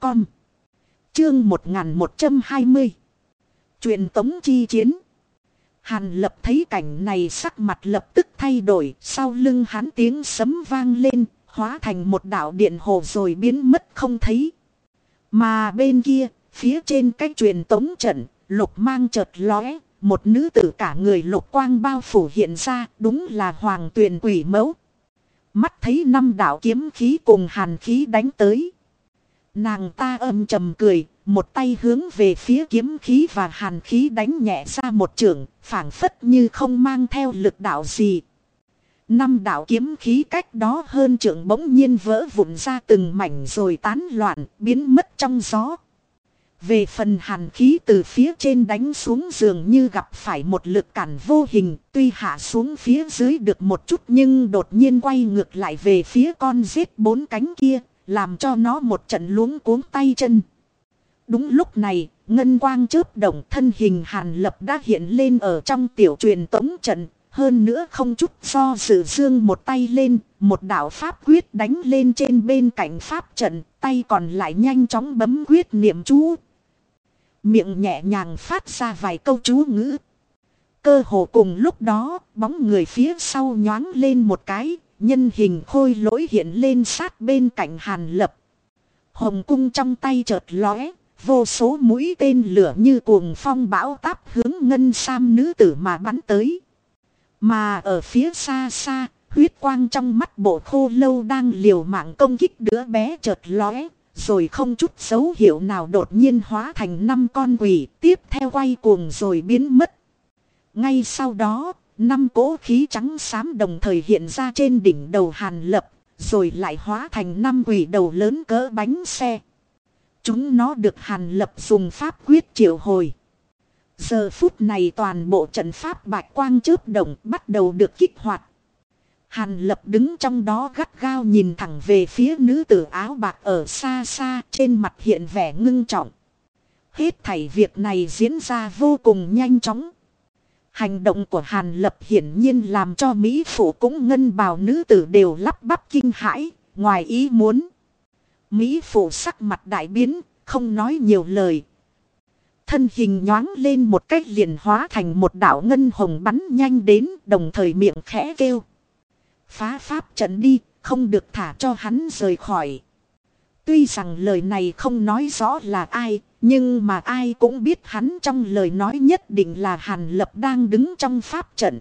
com. Chương 1120. truyền tống chi chiến. Hàn lập thấy cảnh này sắc mặt lập tức thay đổi. Sau lưng hắn tiếng sấm vang lên. Hóa thành một đạo điện hồ rồi biến mất không thấy. Mà bên kia, phía trên cái truyền tống trận, lục mang chợt lóe. Một nữ tử cả người lục quang bao phủ hiện ra, đúng là hoàng tuyền quỷ mẫu. Mắt thấy năm đạo kiếm khí cùng hàn khí đánh tới. Nàng ta âm trầm cười, một tay hướng về phía kiếm khí và hàn khí đánh nhẹ ra một trường, phảng phất như không mang theo lực đạo gì. Năm đạo kiếm khí cách đó hơn trường bỗng nhiên vỡ vụn ra từng mảnh rồi tán loạn, biến mất trong gió. Về phần hàn khí từ phía trên đánh xuống giường như gặp phải một lực cản vô hình, tuy hạ xuống phía dưới được một chút nhưng đột nhiên quay ngược lại về phía con giết bốn cánh kia, làm cho nó một trận luống cuống tay chân. Đúng lúc này, ngân quang chớp động thân hình hàn lập đã hiện lên ở trong tiểu truyền tống trận. Hơn nữa không chút do sự dương một tay lên, một đạo pháp quyết đánh lên trên bên cạnh pháp trận, tay còn lại nhanh chóng bấm quyết niệm chú. Miệng nhẹ nhàng phát ra vài câu chú ngữ. Cơ hồ cùng lúc đó, bóng người phía sau nhoáng lên một cái, nhân hình khôi lỗi hiện lên sát bên cạnh hàn lập. Hồng cung trong tay chợt lóe, vô số mũi tên lửa như cuồng phong bão táp hướng ngân sam nữ tử mà bắn tới. Mà ở phía xa xa, huyết quang trong mắt bộ khô lâu đang liều mạng công kích đứa bé chợt lóe, rồi không chút dấu hiệu nào đột nhiên hóa thành năm con quỷ, tiếp theo quay cuồng rồi biến mất. Ngay sau đó, năm cỗ khí trắng xám đồng thời hiện ra trên đỉnh đầu hàn lập, rồi lại hóa thành năm quỷ đầu lớn cỡ bánh xe. Chúng nó được hàn lập dùng pháp quyết triệu hồi. Giờ phút này toàn bộ trận pháp bạch quang chớp động bắt đầu được kích hoạt. Hàn lập đứng trong đó gắt gao nhìn thẳng về phía nữ tử áo bạc ở xa xa trên mặt hiện vẻ ngưng trọng. Hết thảy việc này diễn ra vô cùng nhanh chóng. Hành động của Hàn Lập hiển nhiên làm cho Mỹ Phụ cũng ngân bào nữ tử đều lắp bắp kinh hãi, ngoài ý muốn. Mỹ Phụ sắc mặt đại biến, không nói nhiều lời. Thân hình nhoáng lên một cách liền hóa thành một đảo ngân hồng bắn nhanh đến đồng thời miệng khẽ kêu. Phá pháp trận đi, không được thả cho hắn rời khỏi. Tuy rằng lời này không nói rõ là ai, nhưng mà ai cũng biết hắn trong lời nói nhất định là Hàn Lập đang đứng trong pháp trận.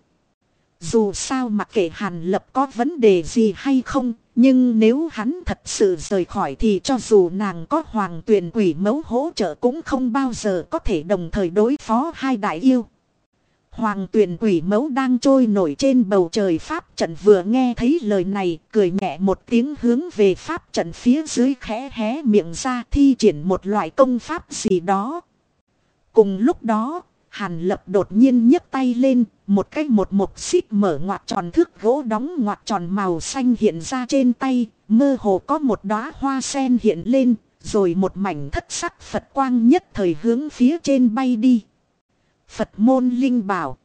Dù sao mặc kệ Hàn Lập có vấn đề gì hay không, nhưng nếu hắn thật sự rời khỏi thì cho dù nàng có hoàng tuyển quỷ mẫu hỗ trợ cũng không bao giờ có thể đồng thời đối phó hai đại yêu. Hoàng tuyển quỷ mẫu đang trôi nổi trên bầu trời pháp trận vừa nghe thấy lời này, cười nhẹ một tiếng hướng về pháp trận phía dưới khẽ hé miệng ra thi triển một loại công pháp gì đó. Cùng lúc đó, Hàn lập đột nhiên nhấc tay lên, một cái một một xích mở ngoặt tròn thước gỗ đóng ngoặt tròn màu xanh hiện ra trên tay, mơ hồ có một đóa hoa sen hiện lên, rồi một mảnh thất sắc Phật quang nhất thời hướng phía trên bay đi. Phật môn linh bảo.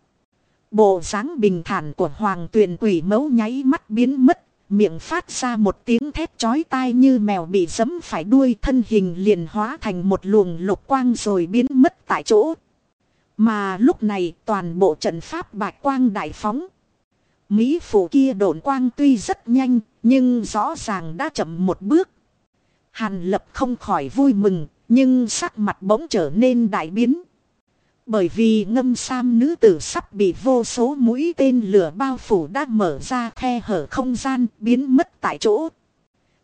Bộ dáng bình thản của hoàng tuyền quỷ mẫu nháy mắt biến mất, miệng phát ra một tiếng thét chói tai như mèo bị giấm phải đuôi thân hình liền hóa thành một luồng lục quang rồi biến mất tại chỗ. Mà lúc này toàn bộ trận pháp bạch quang đại phóng. Mỹ phủ kia độn quang tuy rất nhanh, nhưng rõ ràng đã chậm một bước. Hàn lập không khỏi vui mừng, nhưng sắc mặt bỗng trở nên đại biến. Bởi vì ngâm sam nữ tử sắp bị vô số mũi tên lửa bao phủ đã mở ra khe hở không gian biến mất tại chỗ.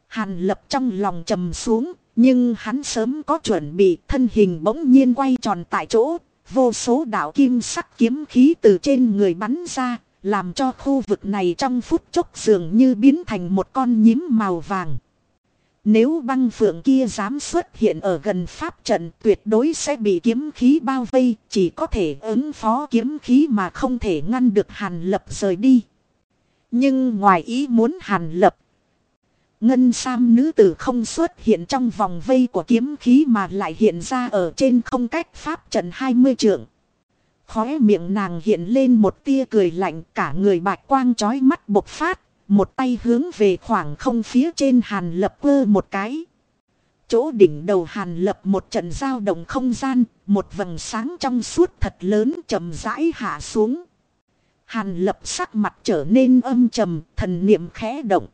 Hàn lập trong lòng trầm xuống, nhưng hắn sớm có chuẩn bị thân hình bỗng nhiên quay tròn tại chỗ, Vô số đạo kim sắc kiếm khí từ trên người bắn ra, làm cho khu vực này trong phút chốc dường như biến thành một con nhím màu vàng. Nếu băng phượng kia dám xuất hiện ở gần pháp trận tuyệt đối sẽ bị kiếm khí bao vây, chỉ có thể ứng phó kiếm khí mà không thể ngăn được hàn lập rời đi. Nhưng ngoài ý muốn hàn lập, Ngân Sam nữ tử không xuất hiện trong vòng vây của kiếm khí mà lại hiện ra ở trên không cách pháp trận 20 trượng. Khóe miệng nàng hiện lên một tia cười lạnh cả người bạch quang chói mắt bộc phát, một tay hướng về khoảng không phía trên hàn lập cơ một cái. Chỗ đỉnh đầu hàn lập một trận giao động không gian, một vầng sáng trong suốt thật lớn chậm rãi hạ xuống. Hàn lập sắc mặt trở nên âm trầm, thần niệm khẽ động.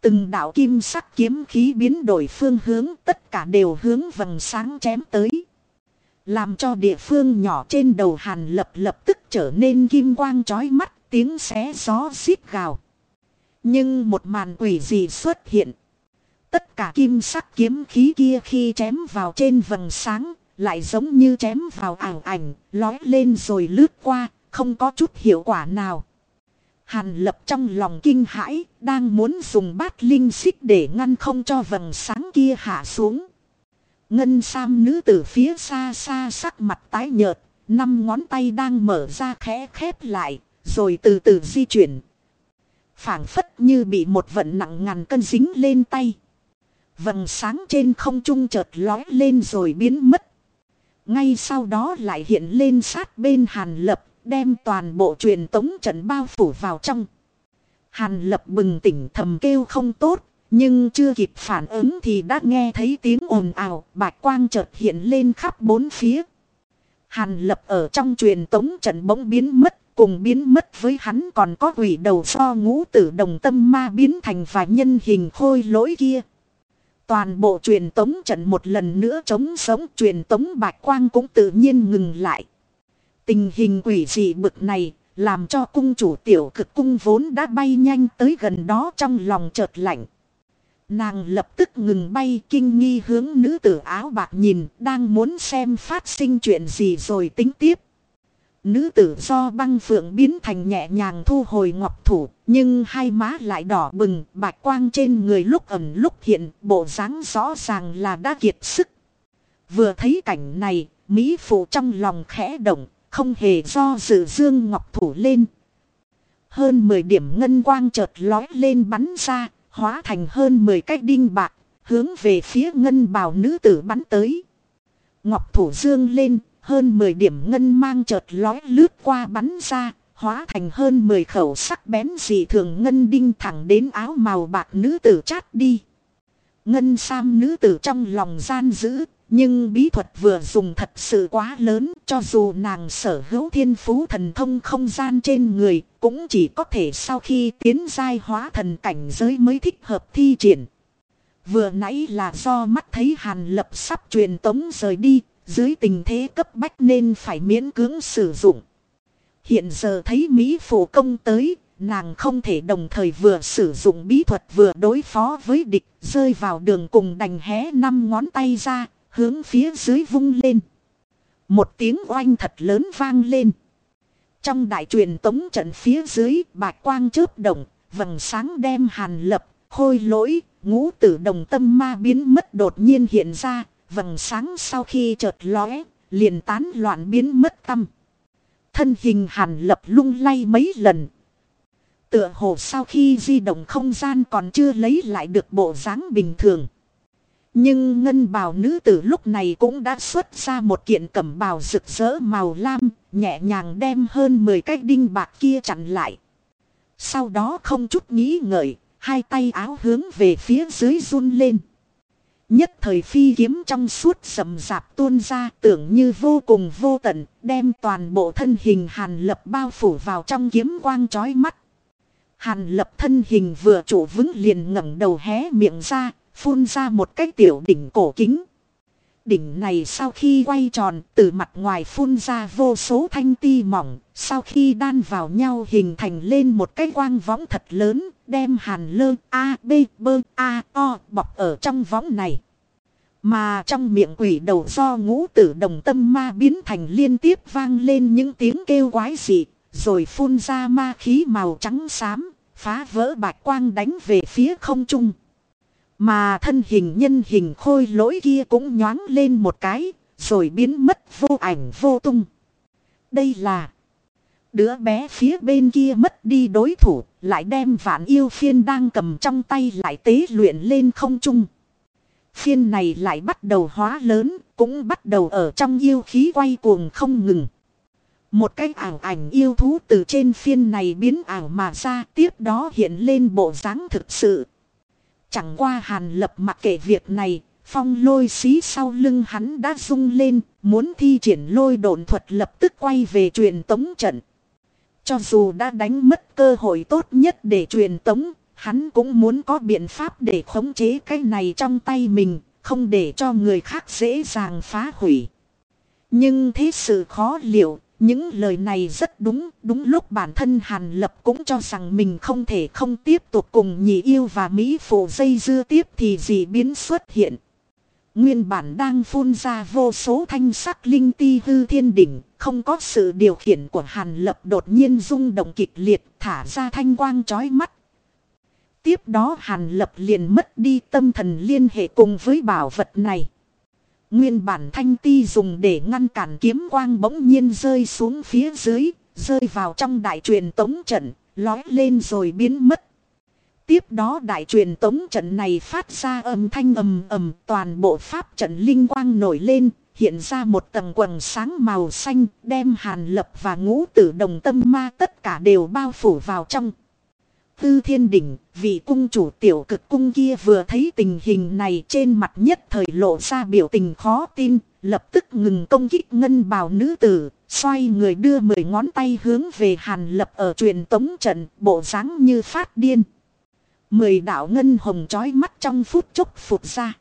Từng đạo kim sắc kiếm khí biến đổi phương hướng tất cả đều hướng vầng sáng chém tới. Làm cho địa phương nhỏ trên đầu hàn lập lập tức trở nên kim quang chói mắt tiếng xé gió xít gào. Nhưng một màn quỷ gì xuất hiện. Tất cả kim sắc kiếm khí kia khi chém vào trên vầng sáng, lại giống như chém vào ảo ảnh, lói lên rồi lướt qua, không có chút hiệu quả nào. Hàn lập trong lòng kinh hãi, đang muốn dùng bát linh xích để ngăn không cho vầng sáng kia hạ xuống. Ngân Sam nữ tử phía xa xa sắc mặt tái nhợt, năm ngón tay đang mở ra khẽ khép lại, rồi từ từ di chuyển phảng phất như bị một vận nặng ngàn cân dính lên tay. Vầng sáng trên không trung chợt lói lên rồi biến mất. Ngay sau đó lại hiện lên sát bên Hàn Lập, đem toàn bộ truyền tống trận bao phủ vào trong. Hàn Lập bừng tỉnh thầm kêu không tốt, nhưng chưa kịp phản ứng thì đã nghe thấy tiếng ồn ào, bạch quang chợt hiện lên khắp bốn phía. Hàn Lập ở trong truyền tống trận bỗng biến mất, cùng biến mất với hắn còn có quỷ đầu so ngũ tử đồng tâm ma biến thành và nhân hình khôi lỗi kia. Toàn bộ truyền tống trận một lần nữa chống sống, truyền tống bạch quang cũng tự nhiên ngừng lại. Tình hình quỷ dị bực này làm cho cung chủ tiểu cực cung vốn đã bay nhanh tới gần đó trong lòng chợt lạnh. Nàng lập tức ngừng bay, kinh nghi hướng nữ tử áo bạc nhìn, đang muốn xem phát sinh chuyện gì rồi tính tiếp. Nữ tử do băng phượng biến thành nhẹ nhàng thu hồi ngọc thủ, nhưng hai má lại đỏ bừng, bạch quang trên người lúc ẩn lúc hiện, bộ dáng rõ ràng là đã kiệt sức. Vừa thấy cảnh này, Mỹ phụ trong lòng khẽ động, không hề do dự dương ngọc thủ lên. Hơn 10 điểm ngân quang chợt lói lên bắn ra, hóa thành hơn 10 cái đinh bạc, hướng về phía ngân bào nữ tử bắn tới. Ngọc thủ dương lên, hơn 10 điểm ngân mang chợt lói lướt qua bắn ra, hóa thành hơn 10 khẩu sắc bén dị thường ngân đinh thẳng đến áo màu bạc nữ tử chát đi. Ngân sam nữ tử trong lòng gian dữ, nhưng bí thuật vừa dùng thật sự quá lớn cho dù nàng sở hữu thiên phú thần thông không gian trên người cũng chỉ có thể sau khi tiến giai hóa thần cảnh giới mới thích hợp thi triển. Vừa nãy là do mắt thấy hàn lập sắp truyền tống rời đi dưới tình thế cấp bách nên phải miễn cưỡng sử dụng. Hiện giờ thấy Mỹ phổ công tới, nàng không thể đồng thời vừa sử dụng bí thuật vừa đối phó với địch, rơi vào đường cùng đành hé năm ngón tay ra, hướng phía dưới vung lên. Một tiếng oanh thật lớn vang lên. Trong đại truyền tống trận phía dưới, bạch quang chớp động, vầng sáng đem hàn lập, khôi lỗi, ngũ tử đồng tâm ma biến mất đột nhiên hiện ra, vầng sáng sau khi chợt lóe, liền tán loạn biến mất tâm. Thân hình hàn lập lung lay mấy lần. Tựa hồ sau khi di động không gian còn chưa lấy lại được bộ dáng bình thường. Nhưng ngân bào nữ tử lúc này cũng đã xuất ra một kiện cẩm bào rực rỡ màu lam, nhẹ nhàng đem hơn 10 cái đinh bạc kia chặn lại. Sau đó không chút nghĩ ngợi, hai tay áo hướng về phía dưới run lên. Nhất thời phi kiếm trong suốt sầm rạp tuôn ra tưởng như vô cùng vô tận, đem toàn bộ thân hình hàn lập bao phủ vào trong kiếm quang chói mắt. Hàn lập thân hình vừa trụ vững liền ngẩng đầu hé miệng ra, phun ra một cái tiểu đỉnh cổ kính. Đỉnh này sau khi quay tròn từ mặt ngoài phun ra vô số thanh ti mỏng, sau khi đan vào nhau hình thành lên một cái quang võng thật lớn, đem hàn lơ A, B, B, A, O bọc ở trong võng này. Mà trong miệng quỷ đầu do ngũ tử đồng tâm ma biến thành liên tiếp vang lên những tiếng kêu quái dị, rồi phun ra ma khí màu trắng xám, phá vỡ bạch quang đánh về phía không trung. Mà thân hình nhân hình khôi lỗi kia cũng nhoáng lên một cái, rồi biến mất vô ảnh vô tung. Đây là đứa bé phía bên kia mất đi đối thủ, lại đem vạn yêu phiên đang cầm trong tay lại tế luyện lên không trung. Phiên này lại bắt đầu hóa lớn, cũng bắt đầu ở trong yêu khí quay cuồng không ngừng. Một cái ảo ảnh yêu thú từ trên phiên này biến ảo mà ra tiếp đó hiện lên bộ dáng thực sự. Chẳng qua hàn lập mặc kệ việc này, phong lôi xí sau lưng hắn đã rung lên, muốn thi triển lôi đồn thuật lập tức quay về truyền tống trận. Cho dù đã đánh mất cơ hội tốt nhất để truyền tống, hắn cũng muốn có biện pháp để khống chế cái này trong tay mình, không để cho người khác dễ dàng phá hủy. Nhưng thế sự khó liệu, những lời này rất đúng, đúng lúc bản thân Hàn Lập cũng cho rằng mình không thể không tiếp tục cùng nhị yêu và Mỹ phụ dây dưa tiếp thì gì biến xuất hiện. Nguyên bản đang phun ra vô số thanh sắc linh ti hư thiên đỉnh, không có sự điều khiển của Hàn Lập đột nhiên rung động kịch liệt thả ra thanh quang chói mắt. Tiếp đó Hàn Lập liền mất đi tâm thần liên hệ cùng với bảo vật này. Nguyên bản thanh ti dùng để ngăn cản kiếm quang bỗng nhiên rơi xuống phía dưới, rơi vào trong đại truyền tống trận, lói lên rồi biến mất. Tiếp đó đại truyền tống trận này phát ra âm thanh ầm ầm toàn bộ pháp trận linh quang nổi lên, hiện ra một tầng quần sáng màu xanh đem hàn lập và ngũ tử đồng tâm ma tất cả đều bao phủ vào trong. Tư thiên đỉnh, vị cung chủ tiểu cực cung kia vừa thấy tình hình này trên mặt nhất thời lộ ra biểu tình khó tin, lập tức ngừng công kích ngân bào nữ tử, xoay người đưa mười ngón tay hướng về hàn lập ở truyền tống trận, bộ dáng như phát điên. Mười đạo ngân hồng chói mắt trong phút chốc phụt ra.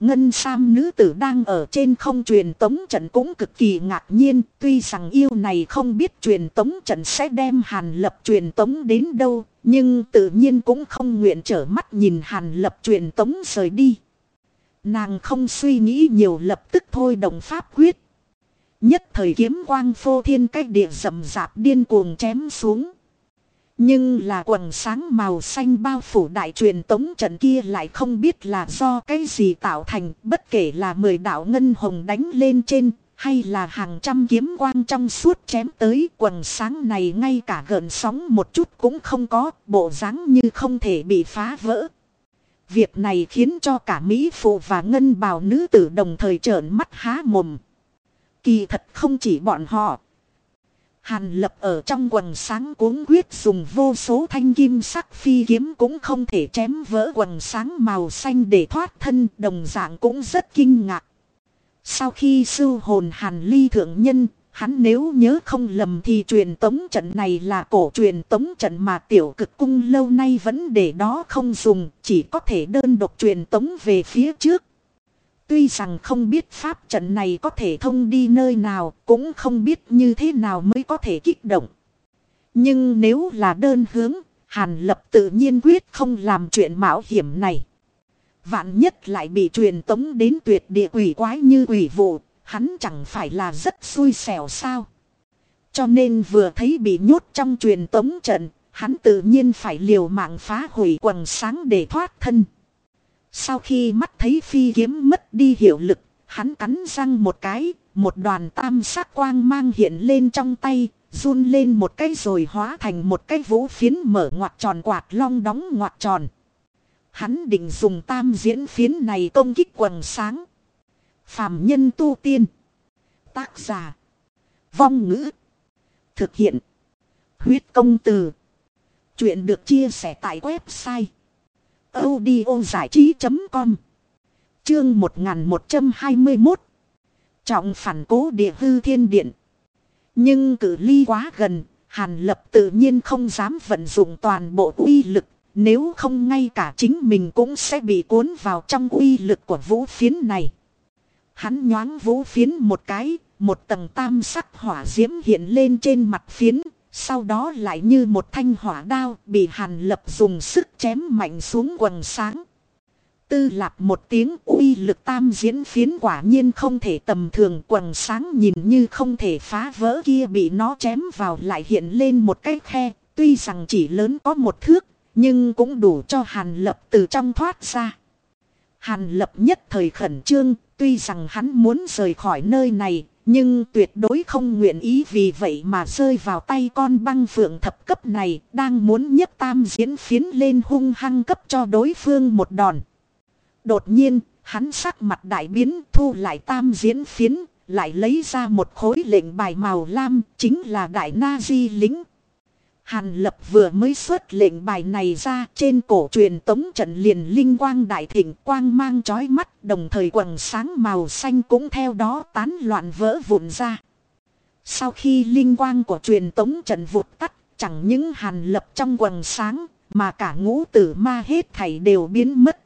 Ngân Sam nữ tử đang ở trên không truyền tống trận cũng cực kỳ ngạc nhiên. Tuy rằng yêu này không biết truyền tống trận sẽ đem hàn lập truyền tống đến đâu. Nhưng tự nhiên cũng không nguyện trở mắt nhìn hàn lập truyền tống rời đi. Nàng không suy nghĩ nhiều lập tức thôi đồng pháp quyết. Nhất thời kiếm quang phô thiên cách địa rầm rạp điên cuồng chém xuống. Nhưng là quần sáng màu xanh bao phủ đại truyền tống trận kia lại không biết là do cái gì tạo thành, bất kể là mười đạo ngân hồng đánh lên trên hay là hàng trăm kiếm quang trong suốt chém tới quần sáng này ngay cả gợn sóng một chút cũng không có, bộ dáng như không thể bị phá vỡ. Việc này khiến cho cả Mỹ phụ và ngân bào nữ tử đồng thời trợn mắt há mồm. Kỳ thật không chỉ bọn họ. Hàn lập ở trong quần sáng cuốn quyết dùng vô số thanh kim sắc phi kiếm cũng không thể chém vỡ quần sáng màu xanh để thoát thân, đồng dạng cũng rất kinh ngạc. Sau khi sư hồn hàn ly thượng nhân, hắn nếu nhớ không lầm thì truyền tống trận này là cổ truyền tống trận mà tiểu cực cung lâu nay vẫn để đó không dùng, chỉ có thể đơn độc truyền tống về phía trước. Tuy rằng không biết pháp trận này có thể thông đi nơi nào, cũng không biết như thế nào mới có thể kích động. Nhưng nếu là đơn hướng, Hàn Lập tự nhiên quyết không làm chuyện mạo hiểm này. Vạn nhất lại bị truyền tống đến tuyệt địa quỷ quái như quỷ vụ, hắn chẳng phải là rất xui xẻo sao. Cho nên vừa thấy bị nhốt trong truyền tống trận, hắn tự nhiên phải liều mạng phá hủy quần sáng để thoát thân. Sau khi mắt thấy phi kiếm mất đi hiệu lực, hắn cắn răng một cái, một đoàn tam sắc quang mang hiện lên trong tay, run lên một cái rồi hóa thành một cái vũ phiến mở ngoặt tròn quạt long đóng ngoặt tròn. Hắn định dùng tam diễn phiến này công kích quần sáng. phạm nhân tu tiên. Tác giả. Vong ngữ. Thực hiện. Huyết công từ. Chuyện được chia sẻ tại website audio giải trí.com Chương 1121 Trọng phản cố địa hư thiên điện Nhưng cử ly quá gần, Hàn Lập tự nhiên không dám vận dụng toàn bộ uy lực, nếu không ngay cả chính mình cũng sẽ bị cuốn vào trong uy lực của vũ phiến này. Hắn nhoáng vũ phiến một cái, một tầng tam sắc hỏa diễm hiện lên trên mặt phiến, sau đó lại như một thanh hỏa đao bị hàn lập dùng sức chém mạnh xuống quần sáng. Tư lạp một tiếng uy lực tam diễn phiến quả nhiên không thể tầm thường quần sáng nhìn như không thể phá vỡ kia bị nó chém vào lại hiện lên một cái khe. Tuy rằng chỉ lớn có một thước nhưng cũng đủ cho hàn lập từ trong thoát ra. Hàn lập nhất thời khẩn trương tuy rằng hắn muốn rời khỏi nơi này nhưng tuyệt đối không nguyện ý vì vậy mà rơi vào tay con băng phượng thập cấp này, đang muốn nhất tam diễn phiến lên hung hăng cấp cho đối phương một đòn. Đột nhiên, hắn sắc mặt đại biến thu lại tam diễn phiến, lại lấy ra một khối lệnh bài màu lam, chính là đại na di lính. Hàn lập vừa mới xuất lệnh bài này ra, trên cổ truyền tống trận liền linh quang đại thịnh, quang mang chói mắt, đồng thời quần sáng màu xanh cũng theo đó tán loạn vỡ vụn ra. Sau khi linh quang của truyền tống trận vụt tắt, chẳng những hàn lập trong quần sáng, mà cả ngũ tử ma hết thảy đều biến mất.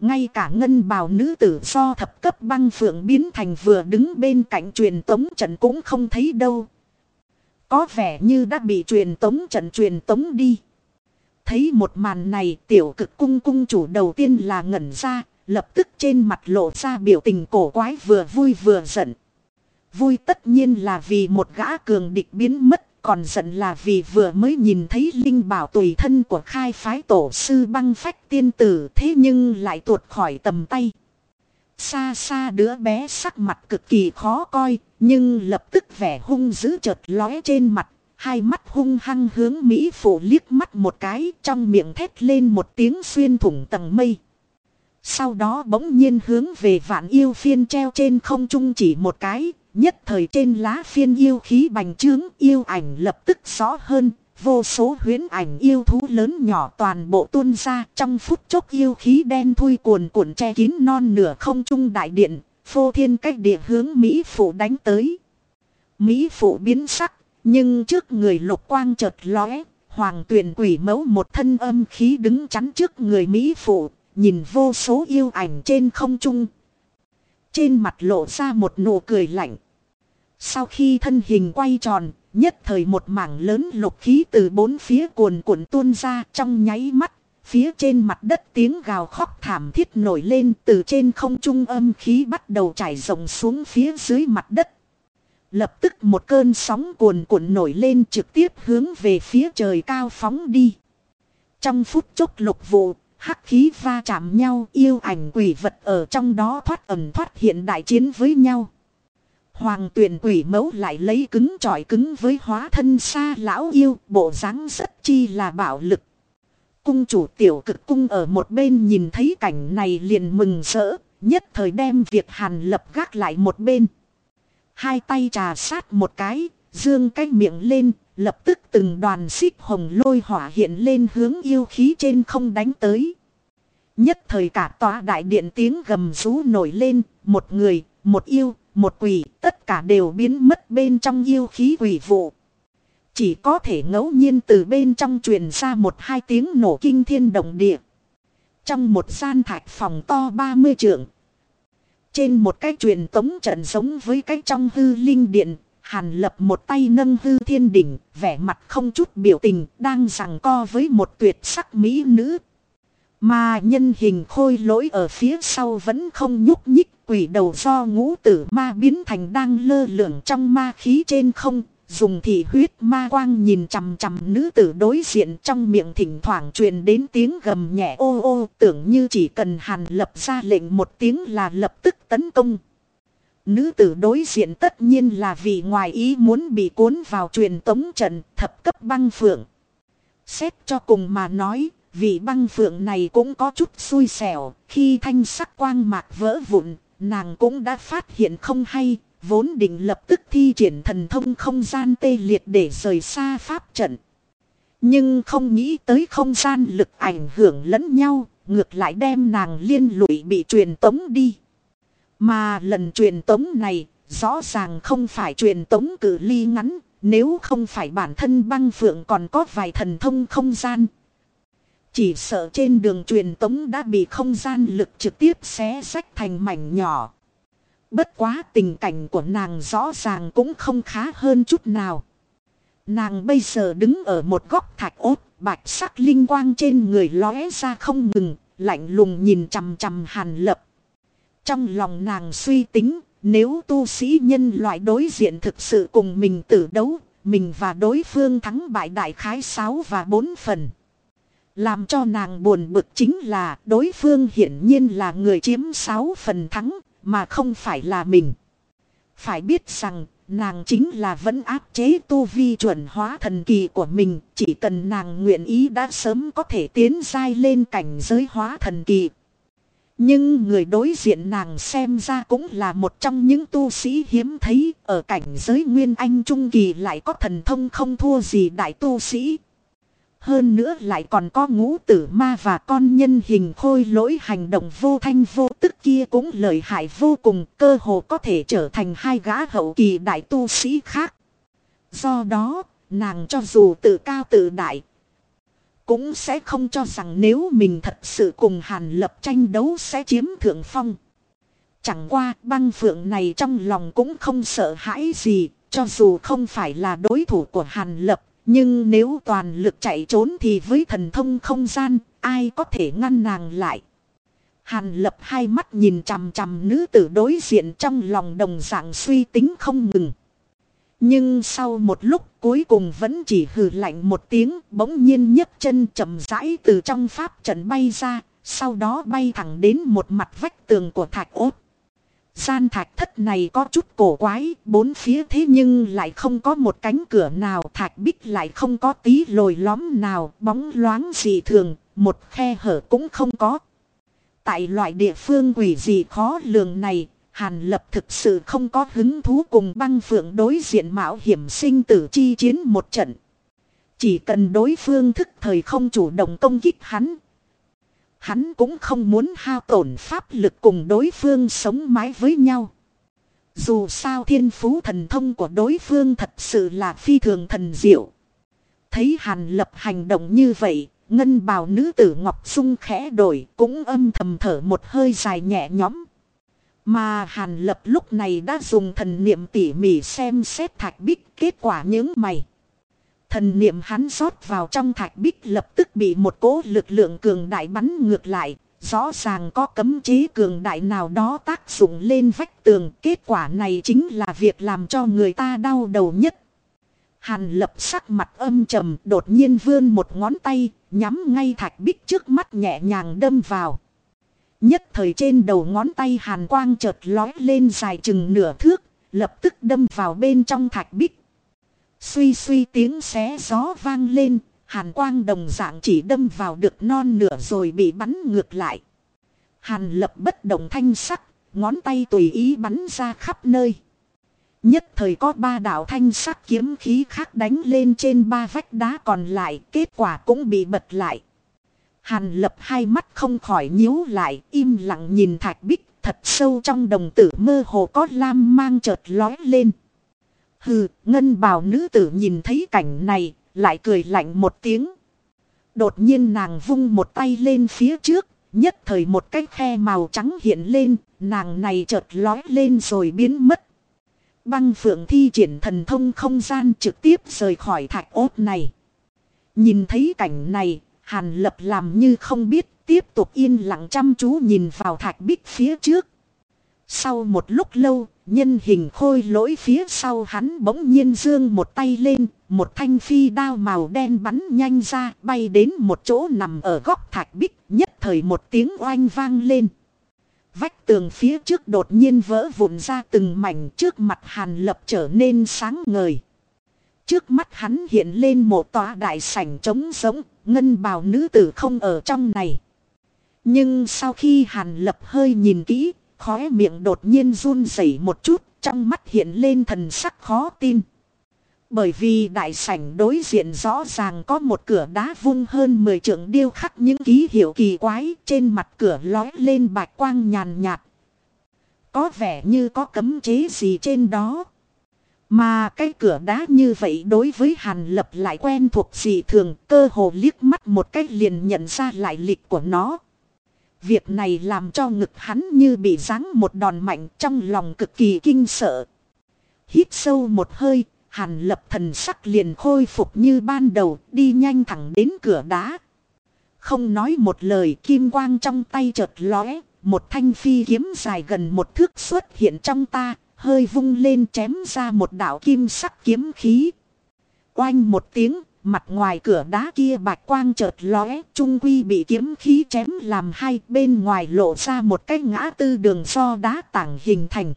Ngay cả ngân bào nữ tử do thập cấp băng phượng biến thành vừa đứng bên cạnh truyền tống trận cũng không thấy đâu. Có vẻ như đã bị truyền tống trận truyền tống đi. Thấy một màn này tiểu cực cung cung chủ đầu tiên là ngẩn ra, lập tức trên mặt lộ ra biểu tình cổ quái vừa vui vừa giận. Vui tất nhiên là vì một gã cường địch biến mất, còn giận là vì vừa mới nhìn thấy linh bảo tùy thân của khai phái tổ sư băng phách tiên tử thế nhưng lại tuột khỏi tầm tay. Xa xa đứa bé sắc mặt cực kỳ khó coi, nhưng lập tức vẻ hung dữ chợt lóe trên mặt, hai mắt hung hăng hướng Mỹ phụ liếc mắt một cái trong miệng thét lên một tiếng xuyên thủng tầng mây. Sau đó bỗng nhiên hướng về vạn yêu phiên treo trên không trung chỉ một cái, nhất thời trên lá phiên yêu khí bành trướng yêu ảnh lập tức rõ hơn, vô số huyến ảnh yêu thú lớn nhỏ toàn bộ tuôn ra trong phút chốc yêu khí đen thui cuồn cuộn che kín non nửa không trung đại điện, phô thiên cách địa hướng Mỹ phụ đánh tới. Mỹ phụ biến sắc, nhưng trước người lục quang chợt lóe, hoàng tuyển quỷ mẫu một thân âm khí đứng chắn trước người Mỹ phụ, nhìn vô số yêu ảnh trên không trung. Trên mặt lộ ra một nụ cười lạnh. Sau khi thân hình quay tròn, nhất thời một mảng lớn lục khí từ bốn phía cuồn cuộn tuôn ra trong nháy mắt. Phía trên mặt đất tiếng gào khóc thảm thiết nổi lên từ trên không trung âm khí bắt đầu trải rộng xuống phía dưới mặt đất. Lập tức một cơn sóng cuồn cuộn nổi lên trực tiếp hướng về phía trời cao phóng đi. Trong phút chốc lục vụ, hắc khí va chạm nhau yêu ảnh quỷ vật ở trong đó thoát ẩm thoát hiện đại chiến với nhau. Hoàng tuyển quỷ mẫu lại lấy cứng trọi cứng với hóa thân xa lão yêu, bộ dáng rất chi là bạo lực. Cung chủ tiểu cực cung ở một bên nhìn thấy cảnh này liền mừng rỡ, nhất thời đem việc hàn lập gác lại một bên. Hai tay trà sát một cái, dương cái miệng lên, lập tức từng đoàn xích hồng lôi hỏa hiện lên hướng yêu khí trên không đánh tới. Nhất thời cả tòa đại điện tiếng gầm rú nổi lên, một người, một yêu, một quỷ, tất cả đều biến mất bên trong yêu khí quỷ vụ. Chỉ có thể ngẫu nhiên từ bên trong truyền ra một hai tiếng nổ kinh thiên động địa. Trong một gian thạch phòng to 30 trượng. Trên một cái truyền tống trận giống với cái trong hư linh điện. Hàn lập một tay nâng hư thiên đỉnh, vẻ mặt không chút biểu tình, đang rằng co với một tuyệt sắc mỹ nữ. Mà nhân hình khôi lỗi ở phía sau vẫn không nhúc nhích quỷ đầu do ngũ tử ma biến thành đang lơ lửng trong ma khí trên không, dùng thị huyết ma quang nhìn chằm chằm nữ tử đối diện trong miệng thỉnh thoảng truyền đến tiếng gầm nhẹ ô ô tưởng như chỉ cần hàn lập ra lệnh một tiếng là lập tức tấn công. Nữ tử đối diện tất nhiên là vì ngoài ý muốn bị cuốn vào truyền tống trận thập cấp băng phượng. Xét cho cùng mà nói, vị băng phượng này cũng có chút xui xẻo, khi thanh sắc quang mạc vỡ vụn, Nàng cũng đã phát hiện không hay, vốn định lập tức thi triển thần thông không gian tê liệt để rời xa pháp trận. Nhưng không nghĩ tới không gian lực ảnh hưởng lẫn nhau, ngược lại đem nàng liên lụy bị truyền tống đi. Mà lần truyền tống này, rõ ràng không phải truyền tống cử ly ngắn, nếu không phải bản thân băng phượng còn có vài thần thông không gian. Chỉ sợ trên đường truyền tống đã bị không gian lực trực tiếp xé rách thành mảnh nhỏ. Bất quá tình cảnh của nàng rõ ràng cũng không khá hơn chút nào. Nàng bây giờ đứng ở một góc thạch ốt, bạch sắc linh quang trên người lóe ra không ngừng, lạnh lùng nhìn chằm chằm hàn lập. Trong lòng nàng suy tính, nếu tu sĩ nhân loại đối diện thực sự cùng mình tử đấu, mình và đối phương thắng bại đại khái 6 và 4 phần. Làm cho nàng buồn bực chính là đối phương hiển nhiên là người chiếm 6 phần thắng mà không phải là mình. Phải biết rằng, nàng chính là vẫn áp chế tu vi chuẩn hóa thần kỳ của mình. Chỉ cần nàng nguyện ý đã sớm có thể tiến dai lên cảnh giới hóa thần kỳ. Nhưng người đối diện nàng xem ra cũng là một trong những tu sĩ hiếm thấy, ở cảnh giới Nguyên Anh Trung Kỳ lại có thần thông không thua gì đại tu sĩ. Hơn nữa lại còn có ngũ tử ma và con nhân hình khôi lỗi hành động vô thanh vô tức kia cũng lợi hại vô cùng cơ hồ có thể trở thành hai gã hậu kỳ đại tu sĩ khác. Do đó, nàng cho dù tự cao tự đại, cũng sẽ không cho rằng nếu mình thật sự cùng Hàn Lập tranh đấu sẽ chiếm thượng phong. Chẳng qua băng phượng này trong lòng cũng không sợ hãi gì, cho dù không phải là đối thủ của Hàn Lập, nhưng nếu toàn lực chạy trốn thì với thần thông không gian, ai có thể ngăn nàng lại. Hàn lập hai mắt nhìn chằm chằm nữ tử đối diện trong lòng đồng dạng suy tính không ngừng. Nhưng sau một lúc cuối cùng vẫn chỉ hừ lạnh một tiếng bỗng nhiên nhấc chân chậm rãi từ trong pháp trận bay ra, sau đó bay thẳng đến một mặt vách tường của thạch ốt. Gian thạch thất này có chút cổ quái, bốn phía thế nhưng lại không có một cánh cửa nào, thạch bích lại không có tí lồi lõm nào, bóng loáng gì thường, một khe hở cũng không có. Tại loại địa phương quỷ dị khó lường này, Hàn Lập thực sự không có hứng thú cùng băng phượng đối diện mạo hiểm sinh tử chi chiến một trận. Chỉ cần đối phương thức thời không chủ động công kích hắn. Hắn cũng không muốn hao tổn pháp lực cùng đối phương sống mái với nhau. Dù sao thiên phú thần thông của đối phương thật sự là phi thường thần diệu. Thấy Hàn Lập hành động như vậy, ngân bào nữ tử Ngọc Dung khẽ đổi cũng âm thầm thở một hơi dài nhẹ nhõm. Mà Hàn Lập lúc này đã dùng thần niệm tỉ mỉ xem xét thạch bích kết quả những mày. Thần niệm hắn rót vào trong thạch bích lập tức bị một cố lực lượng cường đại bắn ngược lại. Rõ ràng có cấm chế cường đại nào đó tác dụng lên vách tường. Kết quả này chính là việc làm cho người ta đau đầu nhất. Hàn lập sắc mặt âm trầm đột nhiên vươn một ngón tay, nhắm ngay thạch bích trước mắt nhẹ nhàng đâm vào. Nhất thời trên đầu ngón tay hàn quang chợt lói lên dài chừng nửa thước, lập tức đâm vào bên trong thạch bích. Suy suy tiếng xé gió vang lên, hàn quang đồng dạng chỉ đâm vào được non nửa rồi bị bắn ngược lại. Hàn lập bất động thanh sắc, ngón tay tùy ý bắn ra khắp nơi. Nhất thời có ba đạo thanh sắc kiếm khí khác đánh lên trên ba vách đá còn lại, kết quả cũng bị bật lại. Hàn lập hai mắt không khỏi nhíu lại, im lặng nhìn thạch bích, thật sâu trong đồng tử mơ hồ có lam mang chợt lói lên. Hừ, ngân bào nữ tử nhìn thấy cảnh này, lại cười lạnh một tiếng. Đột nhiên nàng vung một tay lên phía trước, nhất thời một cái khe màu trắng hiện lên, nàng này chợt lói lên rồi biến mất. Băng phượng thi triển thần thông không gian trực tiếp rời khỏi thạch ốt này. Nhìn thấy cảnh này, hàn lập làm như không biết, tiếp tục yên lặng chăm chú nhìn vào thạch bích phía trước. Sau một lúc lâu, nhân hình khôi lỗi phía sau hắn bỗng nhiên dương một tay lên, một thanh phi đao màu đen bắn nhanh ra, bay đến một chỗ nằm ở góc thạch bích, nhất thời một tiếng oanh vang lên. Vách tường phía trước đột nhiên vỡ vụn ra từng mảnh trước mặt hàn lập trở nên sáng ngời. Trước mắt hắn hiện lên một tòa đại sảnh trống giống, ngân bào nữ tử không ở trong này. Nhưng sau khi hàn lập hơi nhìn kỹ, khóe miệng đột nhiên run rẩy một chút, trong mắt hiện lên thần sắc khó tin. Bởi vì đại sảnh đối diện rõ ràng có một cửa đá vung hơn 10 trượng điêu khắc những ký hiệu kỳ quái trên mặt cửa lói lên bạch quang nhàn nhạt. Có vẻ như có cấm chế gì trên đó. Mà cái cửa đá như vậy đối với Hàn Lập lại quen thuộc gì thường cơ hồ liếc mắt một cách liền nhận ra lại lịch của nó. Việc này làm cho ngực hắn như bị giáng một đòn mạnh trong lòng cực kỳ kinh sợ. Hít sâu một hơi, Hàn lập thần sắc liền khôi phục như ban đầu, đi nhanh thẳng đến cửa đá. Không nói một lời kim quang trong tay chợt lóe, một thanh phi kiếm dài gần một thước xuất hiện trong ta, hơi vung lên chém ra một đạo kim sắc kiếm khí. Oanh một tiếng, mặt ngoài cửa đá kia bạch quang chợt lóe, trung quy bị kiếm khí chém làm hai bên ngoài lộ ra một cái ngã tư đường do đá tảng hình thành.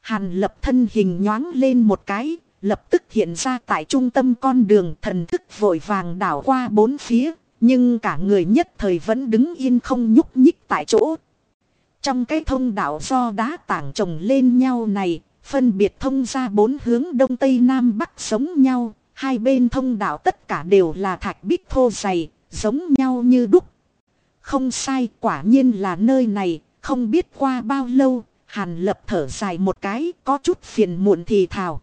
Hàn lập thân hình nhoáng lên một cái, lập tức hiện ra tại trung tâm con đường thần thức vội vàng đảo qua bốn phía, nhưng cả người nhất thời vẫn đứng yên không nhúc nhích tại chỗ. Trong cái thông đạo do đá tảng trồng lên nhau này, phân biệt thông ra bốn hướng đông tây nam bắc sống nhau, hai bên thông đạo tất cả đều là thạch bích thô dày, giống nhau như đúc. Không sai, quả nhiên là nơi này, không biết qua bao lâu, Hàn lập thở dài một cái, có chút phiền muộn thì thào.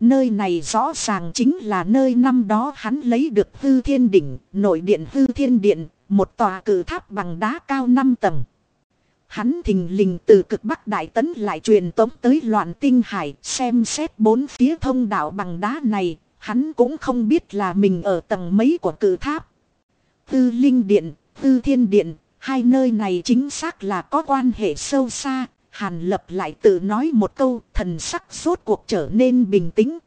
Nơi này rõ ràng chính là nơi năm đó hắn lấy được hư thiên đỉnh, nội điện hư thiên điện, một tòa cử tháp bằng đá cao 5 tầng. Hắn thình lình từ cực bắc đại tấn lại truyền tống tới loạn tinh hải, xem xét bốn phía thông đạo bằng đá này, hắn cũng không biết là mình ở tầng mấy của cử tháp. Tư linh điện, tư thiên điện, hai nơi này chính xác là có quan hệ sâu xa, Hàn lập lại tự nói một câu thần sắc rốt cuộc trở nên bình tĩnh.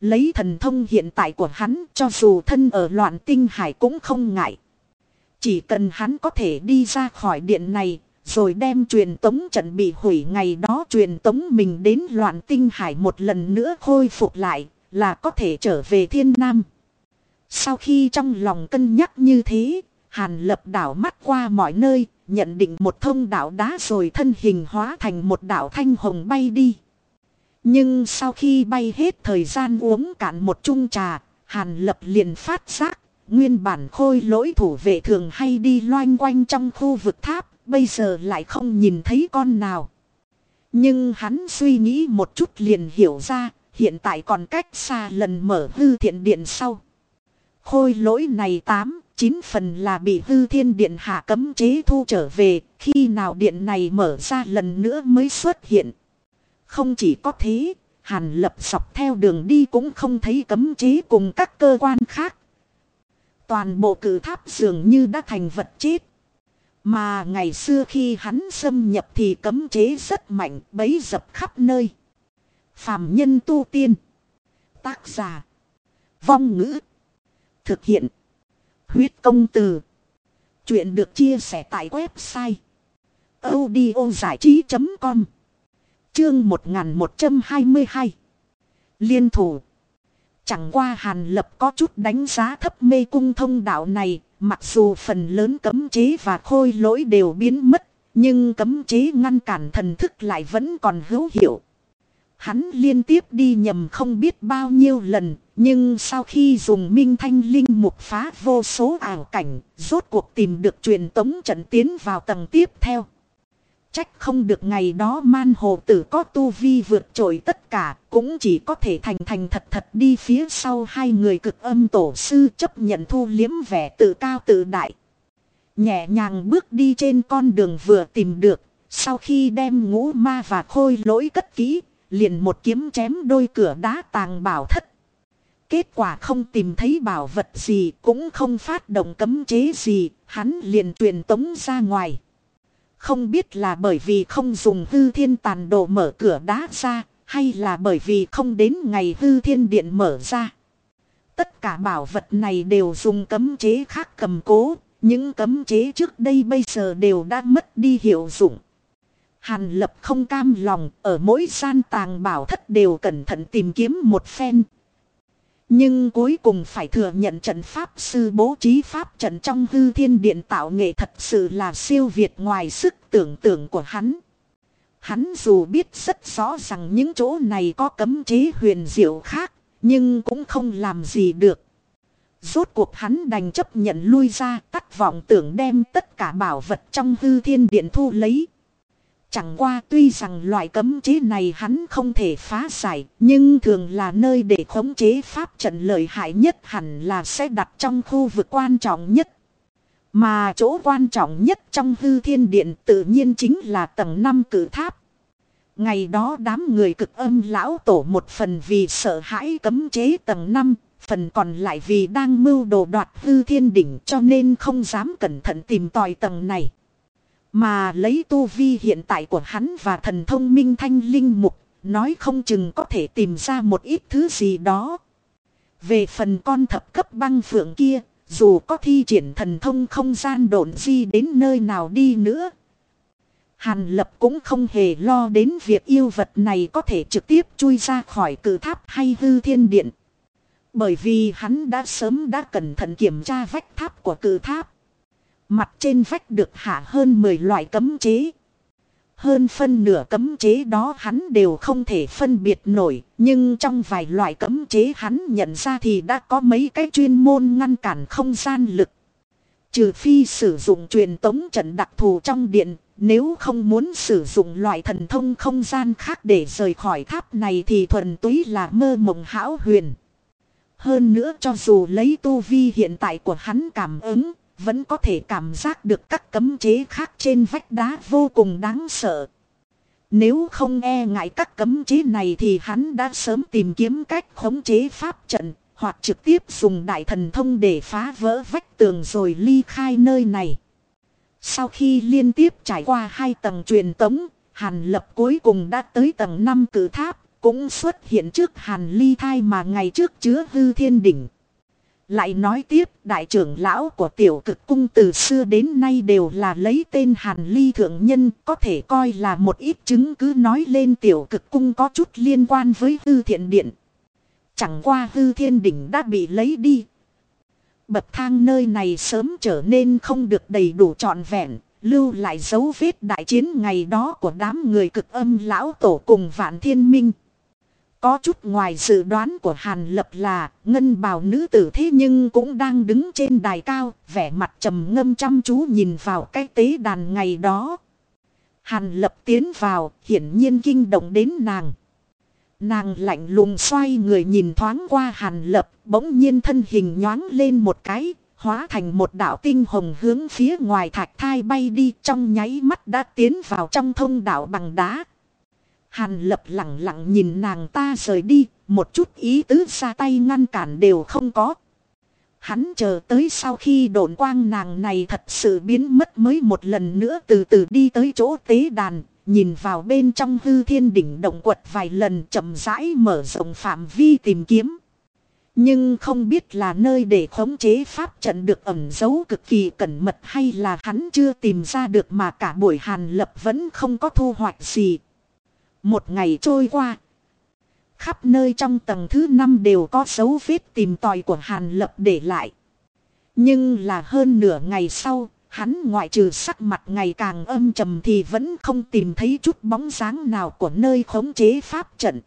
Lấy thần thông hiện tại của hắn cho dù thân ở loạn tinh hải cũng không ngại. Chỉ cần hắn có thể đi ra khỏi điện này, rồi đem truyền tống trận bị hủy ngày đó truyền tống mình đến loạn tinh hải một lần nữa khôi phục lại, là có thể trở về thiên nam. Sau khi trong lòng cân nhắc như thế, Hàn lập đảo mắt qua mọi nơi, nhận định một thông đạo đá rồi thân hình hóa thành một đạo thanh hồng bay đi. Nhưng sau khi bay hết thời gian uống cạn một chung trà, Hàn lập liền phát giác, nguyên bản khôi lỗi thủ vệ thường hay đi loanh quanh trong khu vực tháp, bây giờ lại không nhìn thấy con nào. Nhưng hắn suy nghĩ một chút liền hiểu ra, hiện tại còn cách xa lần mở hư thiện điện sau. Khôi lỗi này tám, chín phần là bị hư thiên điện hạ cấm chế thu trở về, khi nào điện này mở ra lần nữa mới xuất hiện. Không chỉ có thế, hàn lập dọc theo đường đi cũng không thấy cấm chế cùng các cơ quan khác. Toàn bộ cử tháp dường như đã thành vật chết. Mà ngày xưa khi hắn xâm nhập thì cấm chế rất mạnh bấy dập khắp nơi phàm nhân tu tiên. Tác giả. Vong ngữ. Thực hiện. Huyết công từ. Chuyện được chia sẻ tại website. audio giải trí com Chương 1122 Liên thủ Chẳng qua Hàn Lập có chút đánh giá thấp mê cung thông đạo này, mặc dù phần lớn cấm chế và khôi lỗi đều biến mất, nhưng cấm chế ngăn cản thần thức lại vẫn còn hữu hiệu. Hắn liên tiếp đi nhầm không biết bao nhiêu lần, nhưng sau khi dùng minh thanh linh mục phá vô số ảo cảnh, rốt cuộc tìm được truyền tống trận tiến vào tầng tiếp theo. Trách không được ngày đó man hồ tử có tu vi vượt trội tất cả, cũng chỉ có thể thành thành thật thật đi phía sau hai người cực âm tổ sư chấp nhận thu liếm vẻ tự cao tự đại. Nhẹ nhàng bước đi trên con đường vừa tìm được, sau khi đem ngũ ma và khôi lỗi cất kỹ, liền một kiếm chém đôi cửa đá tàng bảo thất. Kết quả không tìm thấy bảo vật gì cũng không phát động cấm chế gì, hắn liền truyền tống ra ngoài. Không biết là bởi vì không dùng hư thiên tàn đồ mở cửa đá ra, hay là bởi vì không đến ngày hư thiên điện mở ra. Tất cả bảo vật này đều dùng cấm chế khác cầm cố, những cấm chế trước đây bây giờ đều đã mất đi hiệu dụng. Hàn lập không cam lòng, ở mỗi gian tàng bảo thất đều cẩn thận tìm kiếm một phen. Nhưng cuối cùng phải thừa nhận trận pháp sư bố trí pháp trận trong hư thiên điện tạo nghệ thật sự là siêu việt ngoài sức tưởng tượng của hắn. Hắn dù biết rất rõ rằng những chỗ này có cấm chế huyền diệu khác, nhưng cũng không làm gì được. Rốt cuộc hắn đành chấp nhận lui ra tắt vọng tưởng đem tất cả bảo vật trong hư thiên điện thu lấy. Chẳng qua tuy rằng loại cấm chế này hắn không thể phá giải, nhưng thường là nơi để khống chế pháp trận lợi hại nhất hẳn là sẽ đặt trong khu vực quan trọng nhất. Mà chỗ quan trọng nhất trong hư thiên điện tự nhiên chính là tầng 5 cử tháp. Ngày đó đám người cực âm lão tổ một phần vì sợ hãi cấm chế tầng 5, phần còn lại vì đang mưu đồ đoạt hư thiên đỉnh cho nên không dám cẩn thận tìm tòi tầng này. Mà lấy tu vi hiện tại của hắn và thần thông minh thanh linh mục, nói không chừng có thể tìm ra một ít thứ gì đó. Về phần con thập cấp băng phượng kia, dù có thi triển thần thông không gian độn di đến nơi nào đi nữa. Hàn lập cũng không hề lo đến việc yêu vật này có thể trực tiếp chui ra khỏi cử tháp hay hư thiên điện. Bởi vì hắn đã sớm đã cẩn thận kiểm tra vách tháp của cử tháp. Mặt trên vách được hạ hơn 10 loại cấm chế. Hơn phân nửa cấm chế đó hắn đều không thể phân biệt nổi. Nhưng trong vài loại cấm chế hắn nhận ra thì đã có mấy cái chuyên môn ngăn cản không gian lực. Trừ phi sử dụng truyền tống trận đặc thù trong điện. Nếu không muốn sử dụng loại thần thông không gian khác để rời khỏi tháp này thì thuần túy là mơ mộng hão huyền. Hơn nữa cho dù lấy tu vi hiện tại của hắn cảm ứng vẫn có thể cảm giác được các cấm chế khác trên vách đá vô cùng đáng sợ. Nếu không e ngại các cấm chế này thì hắn đã sớm tìm kiếm cách khống chế pháp trận, hoặc trực tiếp dùng đại thần thông để phá vỡ vách tường rồi ly khai nơi này. Sau khi liên tiếp trải qua hai tầng truyền tống, Hàn Lập cuối cùng đã tới tầng 5 cử tháp, cũng xuất hiện trước Hàn Ly Thai mà ngày trước chứa hư thiên đỉnh. Lại nói tiếp, đại trưởng lão của tiểu cực cung từ xưa đến nay đều là lấy tên Hàn Ly Thượng Nhân, có thể coi là một ít chứng cứ nói lên tiểu cực cung có chút liên quan với hư thiện điện. Chẳng qua hư thiên đỉnh đã bị lấy đi. Bậc thang nơi này sớm trở nên không được đầy đủ trọn vẹn, lưu lại dấu vết đại chiến ngày đó của đám người cực âm lão tổ cùng vạn thiên minh. Có chút ngoài dự đoán của Hàn Lập là ngân bào nữ tử thế nhưng cũng đang đứng trên đài cao, vẻ mặt trầm ngâm chăm chú nhìn vào cái tế đàn ngày đó. Hàn Lập tiến vào, hiển nhiên kinh động đến nàng. Nàng lạnh lùng xoay người nhìn thoáng qua Hàn Lập, bỗng nhiên thân hình nhoáng lên một cái, hóa thành một đạo tinh hồng hướng phía ngoài thạch thai bay đi trong nháy mắt đã tiến vào trong thông đạo bằng đá. Hàn lập lặng lặng nhìn nàng ta rời đi, một chút ý tứ ra tay ngăn cản đều không có. Hắn chờ tới sau khi độn quang nàng này thật sự biến mất mới một lần nữa từ từ đi tới chỗ tế đàn, nhìn vào bên trong hư thiên đỉnh động quật vài lần chậm rãi mở rộng phạm vi tìm kiếm. Nhưng không biết là nơi để khống chế pháp trận được ẩn giấu cực kỳ cẩn mật hay là hắn chưa tìm ra được mà cả buổi hàn lập vẫn không có thu hoạch gì. Một ngày trôi qua. Khắp nơi trong tầng thứ năm đều có dấu vết tìm tòi của Hàn Lập để lại. Nhưng là hơn nửa ngày sau, hắn ngoại trừ sắc mặt ngày càng âm trầm thì vẫn không tìm thấy chút bóng dáng nào của nơi khống chế pháp trận.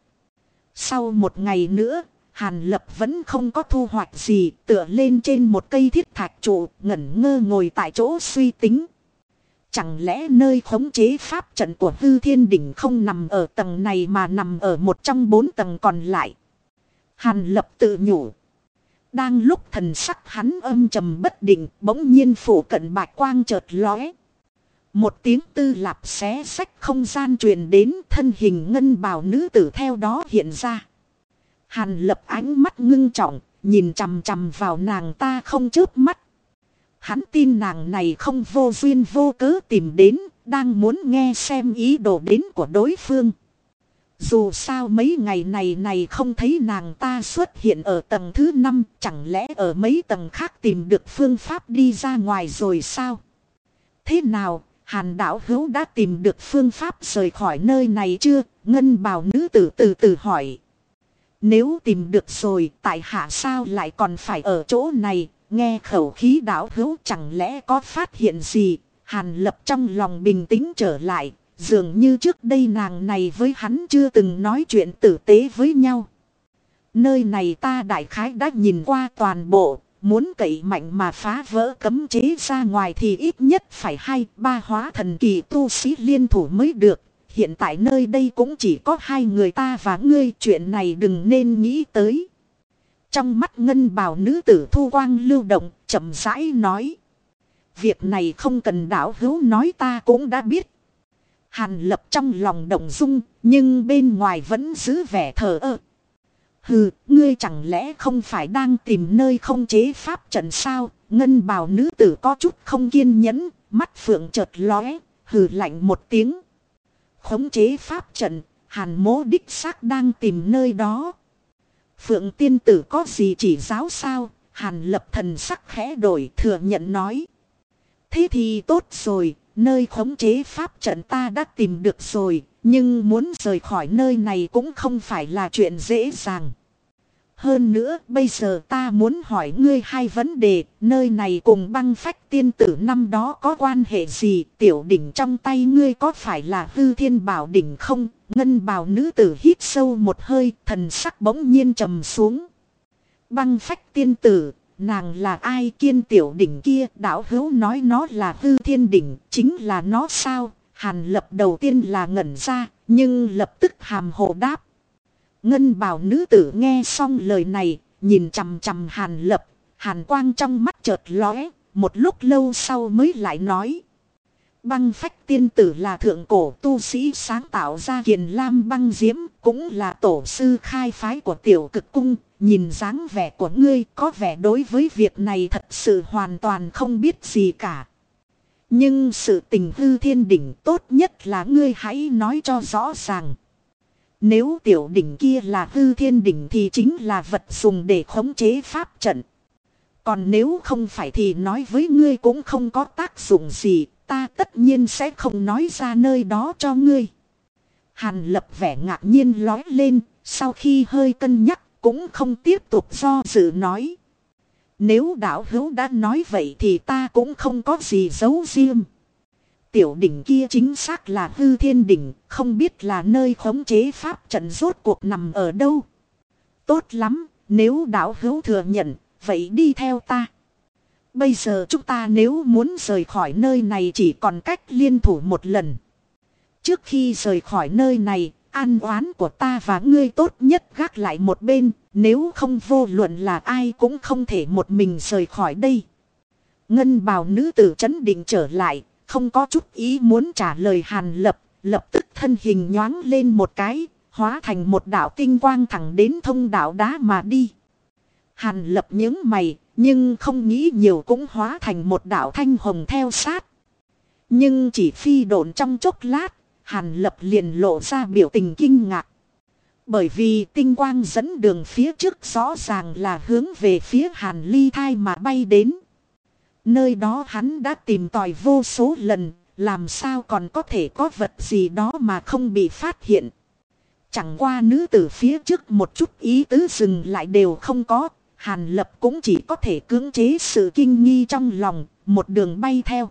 Sau một ngày nữa, Hàn Lập vẫn không có thu hoạch gì, tựa lên trên một cây thiết thạch trụ, ngẩn ngơ ngồi tại chỗ suy tính. Chẳng lẽ nơi khống chế pháp trận của hư thiên đỉnh không nằm ở tầng này mà nằm ở một trong bốn tầng còn lại. Hàn lập tự nhủ. Đang lúc thần sắc hắn âm trầm bất định bỗng nhiên phủ cận bạch quang chợt lóe. Một tiếng tư lạp xé sách không gian truyền đến thân hình ngân bào nữ tử theo đó hiện ra. Hàn lập ánh mắt ngưng trọng, nhìn chằm chằm vào nàng ta không chớp mắt. Hắn tin nàng này không vô duyên vô cớ tìm đến, đang muốn nghe xem ý đồ đến của đối phương. Dù sao mấy ngày này này không thấy nàng ta xuất hiện ở tầng thứ 5, chẳng lẽ ở mấy tầng khác tìm được phương pháp đi ra ngoài rồi sao? Thế nào, hàn đảo hữu đã tìm được phương pháp rời khỏi nơi này chưa? Ngân bào nữ tử từ từ hỏi. Nếu tìm được rồi, tại hạ sao lại còn phải ở chỗ này, Nghe khẩu khí đảo hữu chẳng lẽ có phát hiện gì, hàn lập trong lòng bình tĩnh trở lại, dường như trước đây nàng này với hắn chưa từng nói chuyện tử tế với nhau. Nơi này ta đại khái đã nhìn qua toàn bộ, muốn cậy mạnh mà phá vỡ cấm chế ra ngoài thì ít nhất phải hai ba hóa thần kỳ tu sĩ liên thủ mới được. Hiện tại nơi đây cũng chỉ có hai người ta và ngươi chuyện này đừng nên nghĩ tới. Trong mắt ngân bào nữ tử thu quang lưu động, chậm rãi nói. Việc này không cần đảo hữu nói ta cũng đã biết. Hàn lập trong lòng động dung, nhưng bên ngoài vẫn giữ vẻ thờ ơ. Hừ, ngươi chẳng lẽ không phải đang tìm nơi không chế pháp trận sao? Ngân bào nữ tử có chút không kiên nhẫn, mắt phượng chợt lóe, hừ lạnh một tiếng. Khống chế pháp trận, hàn mố đích xác đang tìm nơi đó. Phượng tiên tử có gì chỉ giáo sao? Hàn lập thần sắc khẽ đổi thừa nhận nói. Thế thì tốt rồi, nơi khống chế pháp trận ta đã tìm được rồi, nhưng muốn rời khỏi nơi này cũng không phải là chuyện dễ dàng. Hơn nữa bây giờ ta muốn hỏi ngươi hai vấn đề, nơi này cùng băng phách tiên tử năm đó có quan hệ gì, tiểu đỉnh trong tay ngươi có phải là hư thiên bảo đỉnh không? Ngân bào nữ tử hít sâu một hơi, thần sắc bỗng nhiên trầm xuống. Băng phách tiên tử, nàng là ai kiên tiểu đỉnh kia, đạo hữu nói nó là hư thiên đỉnh, chính là nó sao? Hàn lập đầu tiên là ngẩn ra, nhưng lập tức hàm hồ đáp. Ngân bào nữ tử nghe xong lời này, nhìn chằm chằm hàn lập, hàn quang trong mắt chợt lóe, một lúc lâu sau mới lại nói. Băng phách tiên tử là thượng cổ tu sĩ sáng tạo ra kiền lam băng diễm, cũng là tổ sư khai phái của tiểu cực cung, nhìn dáng vẻ của ngươi có vẻ đối với việc này thật sự hoàn toàn không biết gì cả. Nhưng sự tình hư thiên đỉnh tốt nhất là ngươi hãy nói cho rõ ràng. Nếu tiểu đỉnh kia là hư thiên đỉnh thì chính là vật dùng để khống chế pháp trận. Còn nếu không phải thì nói với ngươi cũng không có tác dụng gì, ta tất nhiên sẽ không nói ra nơi đó cho ngươi. Hàn lập vẻ ngạc nhiên lói lên, sau khi hơi cân nhắc cũng không tiếp tục do dự nói. Nếu đạo hữu đã nói vậy thì ta cũng không có gì giấu riêng. Tiểu đỉnh kia chính xác là hư thiên đỉnh, không biết là nơi khống chế pháp trận rốt cuộc nằm ở đâu. Tốt lắm, nếu đạo hữu thừa nhận, vậy đi theo ta. Bây giờ chúng ta nếu muốn rời khỏi nơi này chỉ còn cách liên thủ một lần. Trước khi rời khỏi nơi này, an oán của ta và ngươi tốt nhất gác lại một bên, nếu không vô luận là ai cũng không thể một mình rời khỏi đây. Ngân bào nữ tử chấn định trở lại, không có chút ý muốn trả lời hàn lập, lập tức thân hình nhoáng lên một cái, hóa thành một đạo tinh quang thẳng đến thông đạo đá mà đi. Hàn lập những mày, nhưng không nghĩ nhiều cũng hóa thành một đạo thanh hồng theo sát. Nhưng chỉ phi độn trong chốc lát, hàn lập liền lộ ra biểu tình kinh ngạc. Bởi vì tinh quang dẫn đường phía trước rõ ràng là hướng về phía hàn ly thai mà bay đến. Nơi đó hắn đã tìm tòi vô số lần, làm sao còn có thể có vật gì đó mà không bị phát hiện. Chẳng qua nữ tử phía trước một chút ý tứ dừng lại đều không có, Hàn Lập cũng chỉ có thể cưỡng chế sự kinh nghi trong lòng, một đường bay theo.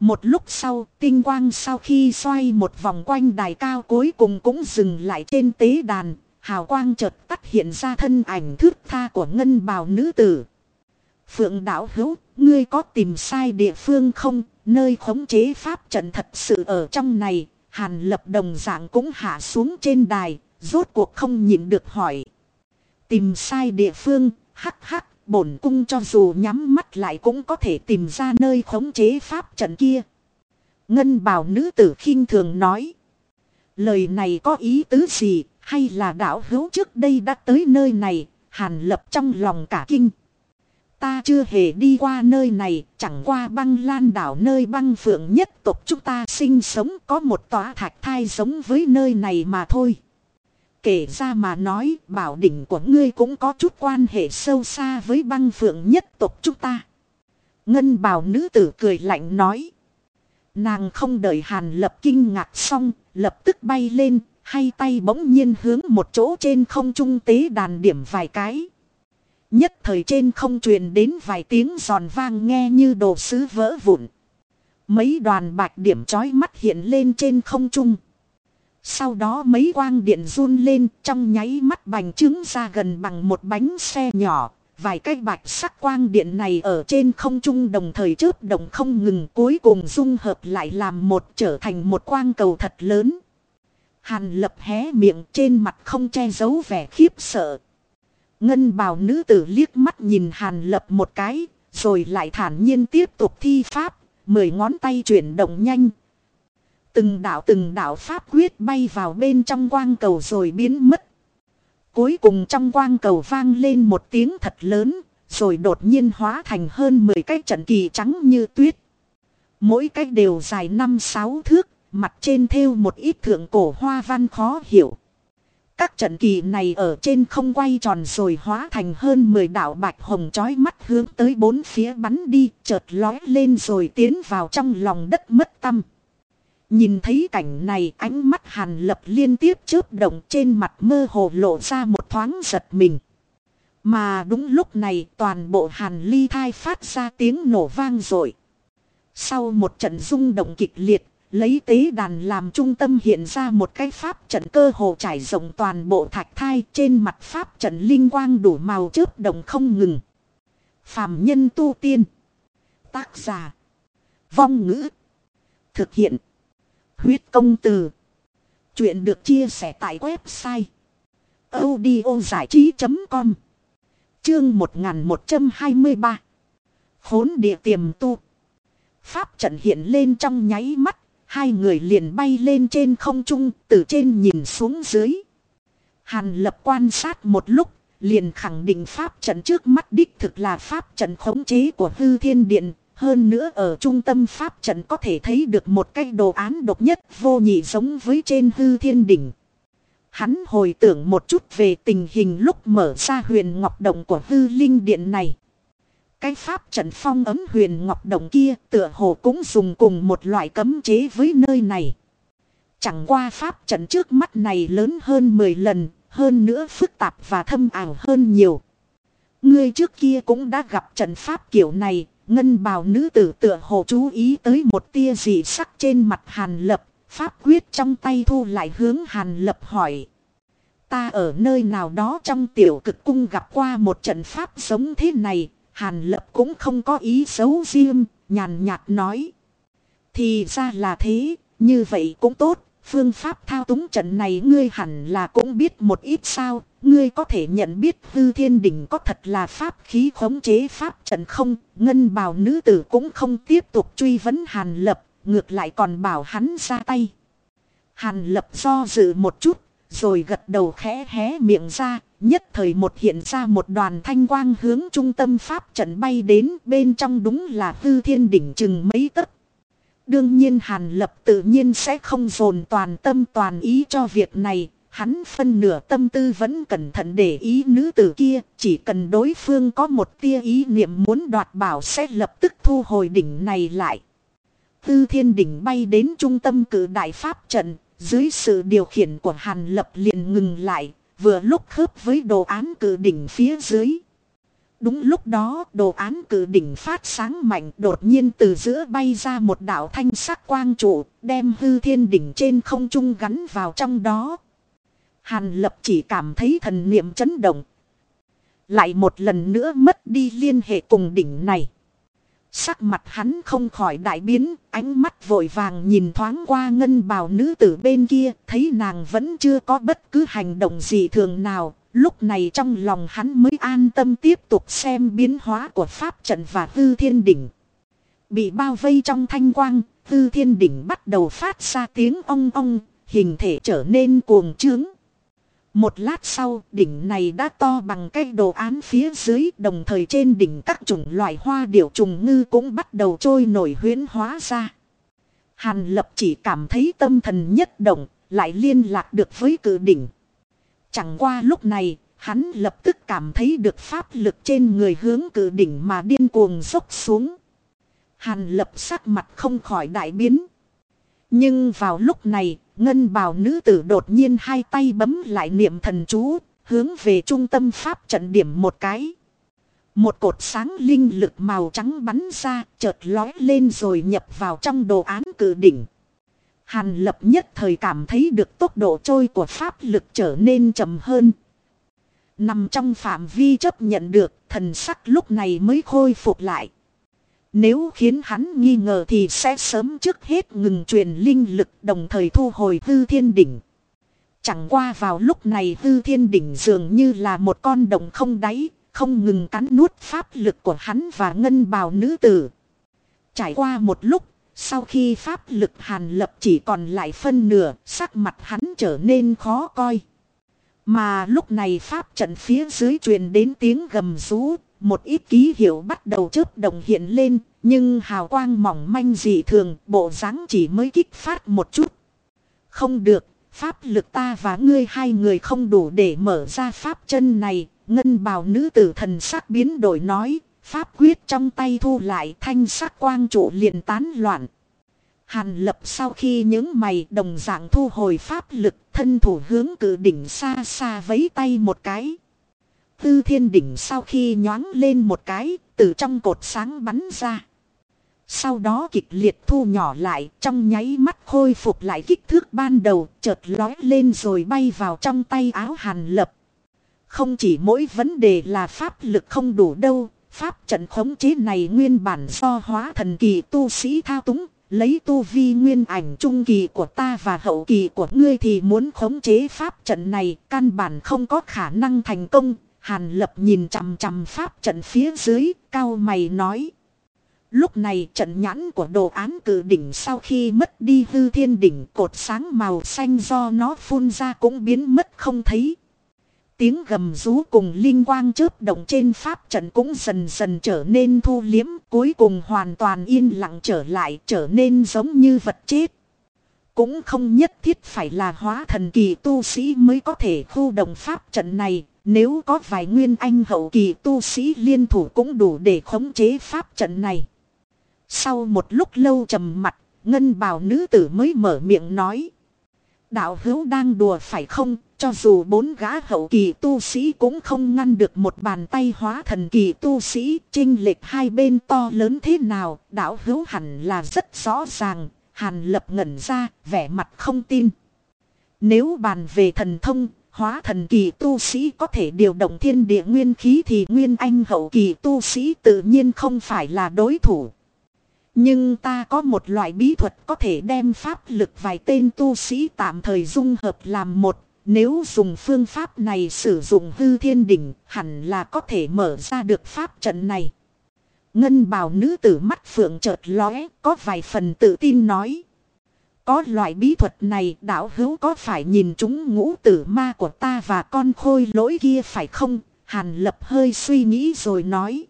Một lúc sau, tinh quang sau khi xoay một vòng quanh đài cao cuối cùng cũng dừng lại trên tế đàn, hào quang chợt tắt hiện ra thân ảnh thước tha của ngân bào nữ tử. Phượng đạo hữu, ngươi có tìm sai địa phương không? Nơi khống chế pháp trận thật sự ở trong này, hàn lập đồng dạng cũng hạ xuống trên đài, rốt cuộc không nhịn được hỏi. Tìm sai địa phương, hắc hắc, bổn cung cho dù nhắm mắt lại cũng có thể tìm ra nơi khống chế pháp trận kia. Ngân bảo nữ tử khinh thường nói. Lời này có ý tứ gì, hay là đạo hữu trước đây đã tới nơi này, hàn lập trong lòng cả kinh. Ta chưa hề đi qua nơi này, chẳng qua băng lan đảo nơi băng phượng nhất tộc chúng ta sinh sống có một tòa thạch thai giống với nơi này mà thôi. Kể ra mà nói bảo đỉnh của ngươi cũng có chút quan hệ sâu xa với băng phượng nhất tộc chúng ta. Ngân bảo nữ tử cười lạnh nói. Nàng không đợi hàn lập kinh ngạc xong, lập tức bay lên, hay tay bỗng nhiên hướng một chỗ trên không trung tế đàn điểm vài cái. Nhất thời trên không truyền đến vài tiếng giòn vang nghe như đồ sứ vỡ vụn. Mấy đoàn bạch điểm chói mắt hiện lên trên không trung. Sau đó mấy quang điện run lên trong nháy mắt bành trướng ra gần bằng một bánh xe nhỏ. Vài cái bạch sắc quang điện này ở trên không trung đồng thời chớp động không ngừng cuối cùng dung hợp lại làm một trở thành một quang cầu thật lớn. Hàn lập hé miệng trên mặt không che giấu vẻ khiếp sợ. Ngân bào nữ tử liếc mắt nhìn hàn lập một cái, rồi lại thản nhiên tiếp tục thi pháp, mười ngón tay chuyển động nhanh, Từng đạo từng đạo pháp quyết bay vào bên trong quang cầu rồi biến mất. Cuối cùng trong quang cầu vang lên một tiếng thật lớn, rồi đột nhiên hóa thành hơn 10 cái trận kỳ trắng như tuyết. Mỗi cái đều dài 5-6 thước, mặt trên thêu một ít thượng cổ hoa văn khó hiểu. Các trận kỳ này ở trên không quay tròn rồi hóa thành hơn 10 đạo bạch hồng chói mắt hướng tới bốn phía bắn đi, chợt lói lên rồi tiến vào trong lòng đất mất tâm. Nhìn thấy cảnh này ánh mắt hàn lập liên tiếp chớp động trên mặt mơ hồ lộ ra một thoáng giật mình. Mà đúng lúc này toàn bộ hàn ly thai phát ra tiếng nổ vang rồi. Sau một trận rung động kịch liệt, lấy tế đàn làm trung tâm hiện ra một cái pháp trận cơ hồ trải rộng toàn bộ thạch thai trên mặt pháp trận linh quang đủ màu chớp động không ngừng. Phạm nhân tu tiên. Tác giả. Vong ngữ. Thực hiện. Huyết công từ. Chuyện được chia sẻ tại website. audiozảichí.com Chương 1123 Khốn địa tiềm tu Pháp trận hiện lên trong nháy mắt Hai người liền bay lên trên không trung, từ trên nhìn xuống dưới Hàn lập quan sát một lúc, liền khẳng định pháp trận trước mắt đích thực là pháp trận khống chế của hư thiên điện. Hơn nữa ở trung tâm pháp trận có thể thấy được một cái đồ án độc nhất vô nhị giống với trên hư thiên đỉnh. Hắn hồi tưởng một chút về tình hình lúc mở ra huyền ngọc động của hư linh điện này. Cái pháp trận phong ấm huyền ngọc động kia tựa hồ cũng dùng cùng một loại cấm chế với nơi này. Chẳng qua pháp trận trước mắt này lớn hơn 10 lần, hơn nữa phức tạp và thâm ảo hơn nhiều. Ngươi trước kia cũng đã gặp trận pháp kiểu này, ngân bào nữ tử tựa hồ chú ý tới một tia dị sắc trên mặt hàn lập, pháp quyết trong tay thu lại hướng hàn lập hỏi. Ta ở nơi nào đó trong tiểu cực cung gặp qua một trận pháp giống thế này, hàn lập cũng không có ý xấu riêng, nhàn nhạt nói. Thì ra là thế, như vậy cũng tốt, Phương pháp thao túng trận này ngươi hẳn là cũng biết một ít sao, ngươi có thể nhận biết hư thiên đỉnh có thật là pháp khí khống chế pháp trận không, ngân bào nữ tử cũng không tiếp tục truy vấn hàn lập, ngược lại còn bảo hắn ra tay. Hàn lập do dự một chút, rồi gật đầu khẽ hé miệng ra, nhất thời một hiện ra một đoàn thanh quang hướng trung tâm pháp trận bay đến bên trong đúng là hư thiên đỉnh chừng mấy tấc. Đương nhiên Hàn Lập tự nhiên sẽ không dồn toàn tâm toàn ý cho việc này. Hắn phân nửa tâm tư vẫn cẩn thận để ý nữ tử kia. Chỉ cần đối phương có một tia ý niệm muốn đoạt bảo sẽ lập tức thu hồi đỉnh này lại. Tư thiên đỉnh bay đến trung tâm cử đại pháp trận. Dưới sự điều khiển của Hàn Lập liền ngừng lại. Vừa lúc khớp với đồ án cử đỉnh phía dưới. Đúng lúc đó đồ án cử đỉnh phát sáng mạnh đột nhiên từ giữa bay ra một đạo thanh sắc quang trụ đem hư thiên đỉnh trên không trung gắn vào trong đó. Hàn lập chỉ cảm thấy thần niệm chấn động. Lại một lần nữa mất đi liên hệ cùng đỉnh này. Sắc mặt hắn không khỏi đại biến, ánh mắt vội vàng nhìn thoáng qua ngân bào nữ tử bên kia, thấy nàng vẫn chưa có bất cứ hành động gì thường nào, Lúc này trong lòng hắn mới an tâm tiếp tục xem biến hóa của pháp trận và hư thiên đỉnh. Bị bao vây trong thanh quang, hư thiên đỉnh bắt đầu phát ra tiếng ong ong, hình thể trở nên cuồng trướng. Một lát sau, đỉnh này đã to bằng cái đồ án phía dưới, đồng thời trên đỉnh các chủng loại hoa điểu trùng ngư cũng bắt đầu trôi nổi huyến hóa ra. Hàn lập chỉ cảm thấy tâm thần nhất động, lại liên lạc được với cử đỉnh. Chẳng qua lúc này, hắn lập tức cảm thấy được pháp lực trên người hướng cử đỉnh mà điên cuồng dốc xuống. Hàn lập sắc mặt không khỏi đại biến. Nhưng vào lúc này, ngân bào nữ tử đột nhiên hai tay bấm lại niệm thần chú, hướng về trung tâm pháp trận điểm một cái. Một cột sáng linh lực màu trắng bắn ra, chợt lói lên rồi nhập vào trong đồ án cử đỉnh. Hàn lập nhất thời cảm thấy được tốc độ trôi của pháp lực trở nên chậm hơn. Nằm trong phạm vi chấp nhận được, thần sắc lúc này mới khôi phục lại. Nếu khiến hắn nghi ngờ thì sẽ sớm trước hết ngừng truyền linh lực đồng thời thu hồi hư thiên đỉnh. Chẳng qua vào lúc này hư thiên đỉnh dường như là một con đồng không đáy, không ngừng cắn nuốt pháp lực của hắn và ngân bào nữ tử. Trải qua một lúc sau khi pháp lực hàn lập chỉ còn lại phân nửa, sắc mặt hắn trở nên khó coi. Mà lúc này pháp trận phía dưới truyền đến tiếng gầm rú, một ít ký hiệu bắt đầu chớp đồng hiện lên, nhưng hào quang mỏng manh dị thường, bộ dáng chỉ mới kích phát một chút. Không được, pháp lực ta và ngươi hai người không đủ để mở ra pháp chân này, ngân bào nữ tử thần sắc biến đổi nói, Pháp quyết trong tay thu lại thanh sắc quang trụ liền tán loạn. Hàn lập sau khi những mày đồng dạng thu hồi pháp lực thân thủ hướng cử đỉnh xa xa vấy tay một cái. Tư thiên đỉnh sau khi nhoáng lên một cái, từ trong cột sáng bắn ra. Sau đó kịch liệt thu nhỏ lại, trong nháy mắt khôi phục lại kích thước ban đầu, chợt lói lên rồi bay vào trong tay áo hàn lập. Không chỉ mỗi vấn đề là pháp lực không đủ đâu, pháp trận khống chế này nguyên bản do hóa thần kỳ tu sĩ thao túng, lấy tu vi nguyên ảnh trung kỳ của ta và hậu kỳ của ngươi thì muốn khống chế pháp trận này căn bản không có khả năng thành công. Hàn lập nhìn chằm chằm pháp trận phía dưới, cao mày nói. Lúc này trận nhãn của đồ án cử đỉnh sau khi mất đi hư thiên đỉnh cột sáng màu xanh do nó phun ra cũng biến mất không thấy. Tiếng gầm rú cùng linh quang chớp động trên pháp trận cũng dần dần trở nên thu liếm cuối cùng hoàn toàn yên lặng trở lại trở nên giống như vật chết. Cũng không nhất thiết phải là hóa thần kỳ tu sĩ mới có thể khu động pháp trận này. Nếu có vài nguyên anh hậu kỳ tu sĩ liên thủ cũng đủ để khống chế pháp trận này. Sau một lúc lâu trầm mặt, ngân bào nữ tử mới mở miệng nói. Đạo hữu đang đùa phải không, cho dù bốn gã hậu kỳ tu sĩ cũng không ngăn được một bàn tay hóa thần kỳ tu sĩ, chinh lệch hai bên to lớn thế nào, đạo hữu hẳn là rất rõ ràng, hàn lập ngẩn ra, vẻ mặt không tin. Nếu bàn về thần thông, hóa thần kỳ tu sĩ có thể điều động thiên địa nguyên khí thì nguyên anh hậu kỳ tu sĩ tự nhiên không phải là đối thủ. Nhưng ta có một loại bí thuật có thể đem pháp lực vài tên tu sĩ tạm thời dung hợp làm một. Nếu dùng phương pháp này sử dụng hư thiên đỉnh, hẳn là có thể mở ra được pháp trận này. Ngân bào nữ tử mắt phượng chợt lóe, có vài phần tự tin nói. Có loại bí thuật này, đạo hữu có phải nhìn chúng ngũ tử ma của ta và con khôi lỗi kia phải không? Hàn lập hơi suy nghĩ rồi nói.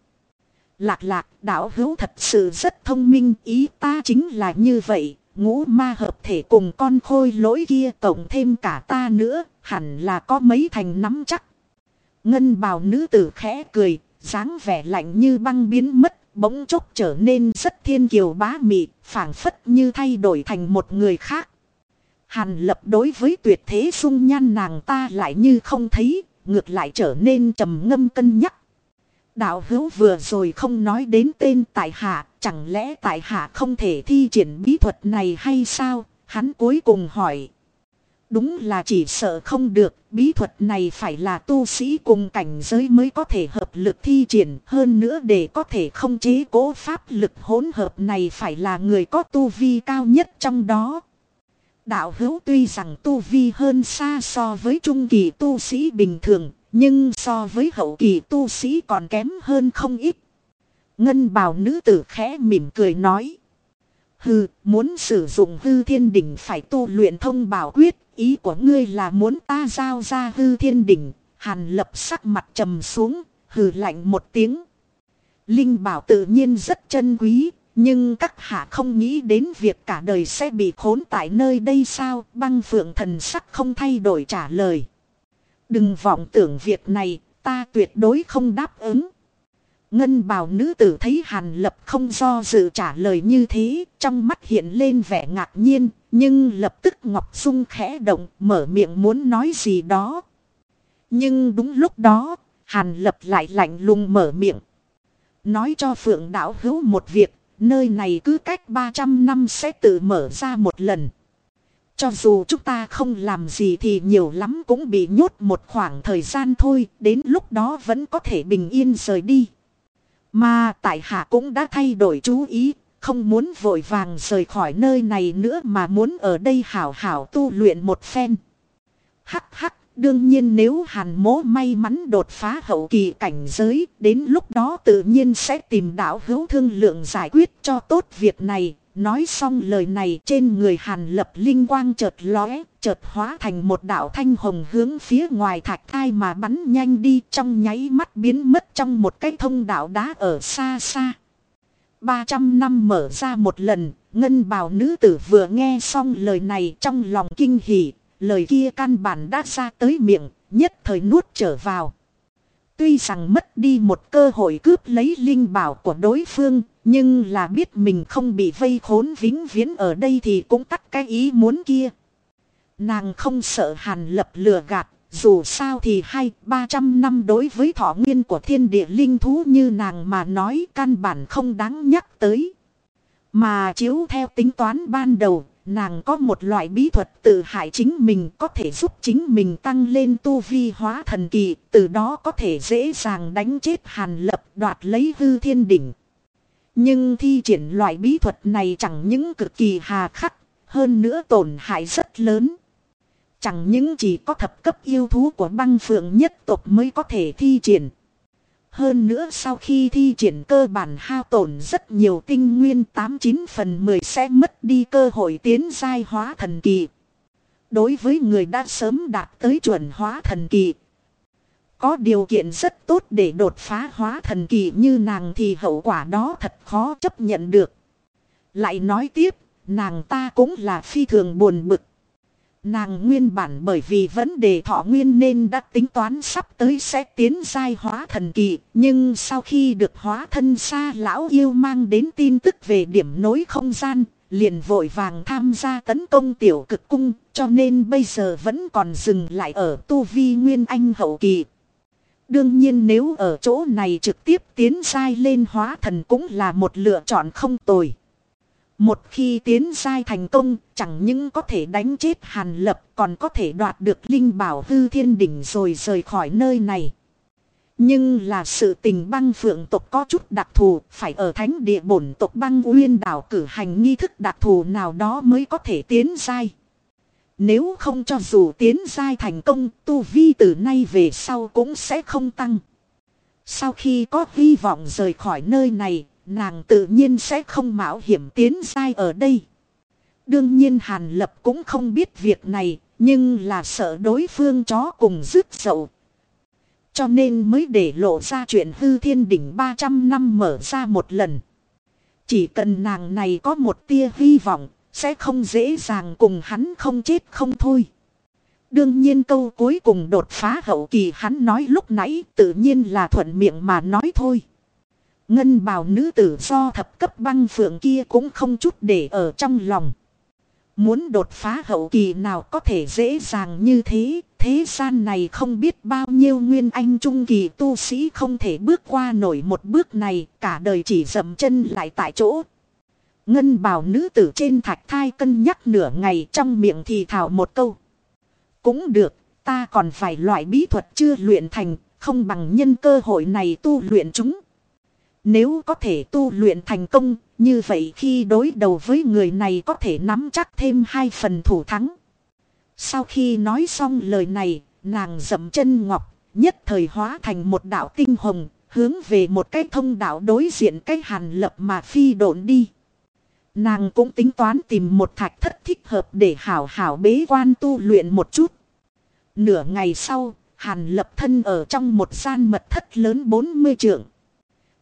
Lạc lạc, đạo hữu thật sự rất thông minh, ý ta chính là như vậy. Ngũ ma hợp thể cùng con khôi lỗi kia cộng thêm cả ta nữa hẳn là có mấy thành nắm chắc. Ngân bào nữ tử khẽ cười, dáng vẻ lạnh như băng biến mất, bỗng chốc trở nên rất thiên kiều bá mị, phảng phất như thay đổi thành một người khác. Hàn lập đối với tuyệt thế sung nhan nàng ta lại như không thấy, ngược lại trở nên trầm ngâm cân nhắc. Đạo hữu vừa rồi không nói đến tên tại hạ, chẳng lẽ tại hạ không thể thi triển bí thuật này hay sao? Hắn cuối cùng hỏi. Đúng là chỉ sợ không được, bí thuật này phải là tu sĩ cùng cảnh giới mới có thể hợp lực thi triển. Hơn nữa để có thể không chế cố pháp lực hỗn hợp này phải là người có tu vi cao nhất trong đó. Đạo hữu tuy rằng tu vi hơn xa so với trung kỳ tu sĩ bình thường, nhưng so với hậu kỳ tu sĩ còn kém hơn không ít. Ngân bào nữ tử khẽ mỉm cười nói. Hừ, muốn sử dụng hư thiên đỉnh phải tu luyện thông bảo quyết, ý của ngươi là muốn ta giao ra hư thiên đỉnh. Hàn lập sắc mặt trầm xuống, hừ lạnh một tiếng. Linh bảo tự nhiên rất chân quý, nhưng các hạ không nghĩ đến việc cả đời sẽ bị khốn tại nơi đây sao? Băng phượng thần sắc không thay đổi trả lời. Đừng vọng tưởng việc này, ta tuyệt đối không đáp ứng. Ngân bào nữ tử thấy Hàn Lập không do dự trả lời như thế, trong mắt hiện lên vẻ ngạc nhiên, nhưng lập tức Ngọc Dung khẽ động, mở miệng muốn nói gì đó. Nhưng đúng lúc đó, Hàn Lập lại lạnh lùng mở miệng. Nói cho Phượng Đạo hữu một việc, nơi này cứ cách 300 năm sẽ tự mở ra một lần. Cho dù chúng ta không làm gì thì nhiều lắm cũng bị nhốt một khoảng thời gian thôi, đến lúc đó vẫn có thể bình yên rời đi. Mà tại hạ cũng đã thay đổi chú ý, không muốn vội vàng rời khỏi nơi này nữa mà muốn ở đây hảo hảo tu luyện một phen. Hắc hắc, đương nhiên nếu hàn mố may mắn đột phá hậu kỳ cảnh giới, đến lúc đó tự nhiên sẽ tìm đạo hữu thương lượng giải quyết cho tốt việc này. Nói xong lời này trên người hàn lập linh quang chợt lóe, chợt hóa thành một đạo thanh hồng hướng phía ngoài thạch thai mà bắn nhanh đi trong nháy mắt biến mất trong một cái thông đạo đá ở xa xa. 300 năm mở ra một lần, ngân bào nữ tử vừa nghe xong lời này trong lòng kinh hỉ, lời kia căn bản đã ra tới miệng, nhất thời nuốt trở vào. Tuy rằng mất đi một cơ hội cướp lấy linh bảo của đối phương, nhưng là biết mình không bị vây khốn vĩnh viễn ở đây thì cũng tắt cái ý muốn kia. Nàng không sợ hàn lập lừa gạt, dù sao thì hai ba trăm năm đối với thọ nguyên của thiên địa linh thú như nàng mà nói căn bản không đáng nhắc tới. Mà chiếu theo tính toán ban đầu, nàng có một loại bí thuật tự hại chính mình có thể giúp chính mình tăng lên tu vi hóa thần kỳ, từ đó có thể dễ dàng đánh chết hàn lập đoạt lấy hư thiên đỉnh. Nhưng thi triển loại bí thuật này chẳng những cực kỳ hà khắc, hơn nữa tổn hại rất lớn. Chẳng những chỉ có thập cấp yêu thú của băng phượng nhất tộc mới có thể thi triển. Hơn nữa sau khi thi triển cơ bản hao tổn rất nhiều tinh nguyên 89 phần 10 sẽ mất đi cơ hội tiến giai hóa thần kỳ. Đối với người đã sớm đạt tới chuẩn hóa thần kỳ. Có điều kiện rất tốt để đột phá hóa thần kỳ như nàng thì hậu quả đó thật khó chấp nhận được. Lại nói tiếp, nàng ta cũng là phi thường buồn bực. Nàng nguyên bản bởi vì vấn đề thọ nguyên nên đã tính toán sắp tới sẽ tiến giai hóa thần kỳ. Nhưng sau khi được hóa thân xa lão yêu mang đến tin tức về điểm nối không gian, liền vội vàng tham gia tấn công tiểu cực cung, cho nên bây giờ vẫn còn dừng lại ở tu vi nguyên anh hậu kỳ. Đương nhiên nếu ở chỗ này trực tiếp tiến giai lên hóa thần cũng là một lựa chọn không tồi. Một khi tiến giai thành công, chẳng những có thể đánh chết Hàn Lập còn có thể đoạt được Linh Bảo Hư Thiên Đỉnh rồi rời khỏi nơi này. Nhưng là sự tình băng phượng tộc có chút đặc thù, phải ở thánh địa bổn tộc băng uyên đảo cử hành nghi thức đặc thù nào đó mới có thể tiến giai. Nếu không cho dù tiến giai thành công, tu vi từ nay về sau cũng sẽ không tăng. Sau khi có hy vọng rời khỏi nơi này, nàng tự nhiên sẽ không mạo hiểm tiến sai ở đây. Đương nhiên Hàn Lập cũng không biết việc này, nhưng là sợ đối phương chó cùng rứt dậu. Cho nên mới để lộ ra chuyện hư thiên đỉnh 300 năm mở ra một lần. Chỉ cần nàng này có một tia hy vọng, sẽ không dễ dàng cùng hắn không chết không thôi. Đương nhiên câu cuối cùng đột phá hậu kỳ hắn nói lúc nãy tự nhiên là thuận miệng mà nói thôi. Ngân bào nữ tử do thập cấp băng phượng kia cũng không chút để ở trong lòng. Muốn đột phá hậu kỳ nào có thể dễ dàng như thế, thế gian này không biết bao nhiêu nguyên anh trung kỳ tu sĩ không thể bước qua nổi một bước này, cả đời chỉ dậm chân lại tại chỗ. Ngân bào nữ tử trên thạch thai cân nhắc nửa ngày trong miệng thì thảo một câu. Cũng được, ta còn phải loại bí thuật chưa luyện thành, không bằng nhân cơ hội này tu luyện chúng. Nếu có thể tu luyện thành công, như vậy khi đối đầu với người này có thể nắm chắc thêm hai phần thủ thắng. Sau khi nói xong lời này, nàng dậm chân ngọc, nhất thời hóa thành một đạo tinh hồng, hướng về một cái thông đạo đối diện cái hàn lập mà phi độn đi. Nàng cũng tính toán tìm một thạch thất thích hợp để hảo hảo bế quan tu luyện một chút. Nửa ngày sau, hàn lập thân ở trong một gian mật thất lớn 40 trượng.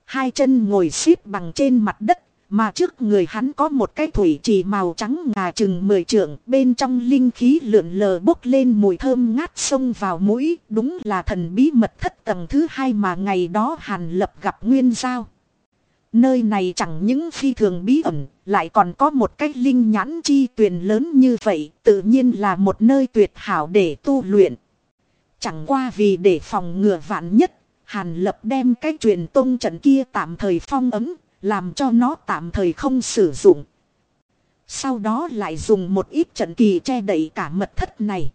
Hai chân ngồi xếp bằng trên mặt đất, mà trước người hắn có một cái thủy trì màu trắng ngà chừng mười trượng, bên trong linh khí lượn lờ bốc lên mùi thơm ngát sông vào mũi, đúng là thần bí mật thất tầng thứ hai mà ngày đó Hàn Lập gặp Nguyên Giao. Nơi này chẳng những phi thường bí ẩn, lại còn có một cái linh nhãn chi tuyền lớn như vậy, tự nhiên là một nơi tuyệt hảo để tu luyện. Chẳng qua vì để phòng ngừa vạn nhất Hàn lập đem cái truyền tông trận kia tạm thời phong ấm, làm cho nó tạm thời không sử dụng. Sau đó lại dùng một ít trận kỳ che đậy cả mật thất này.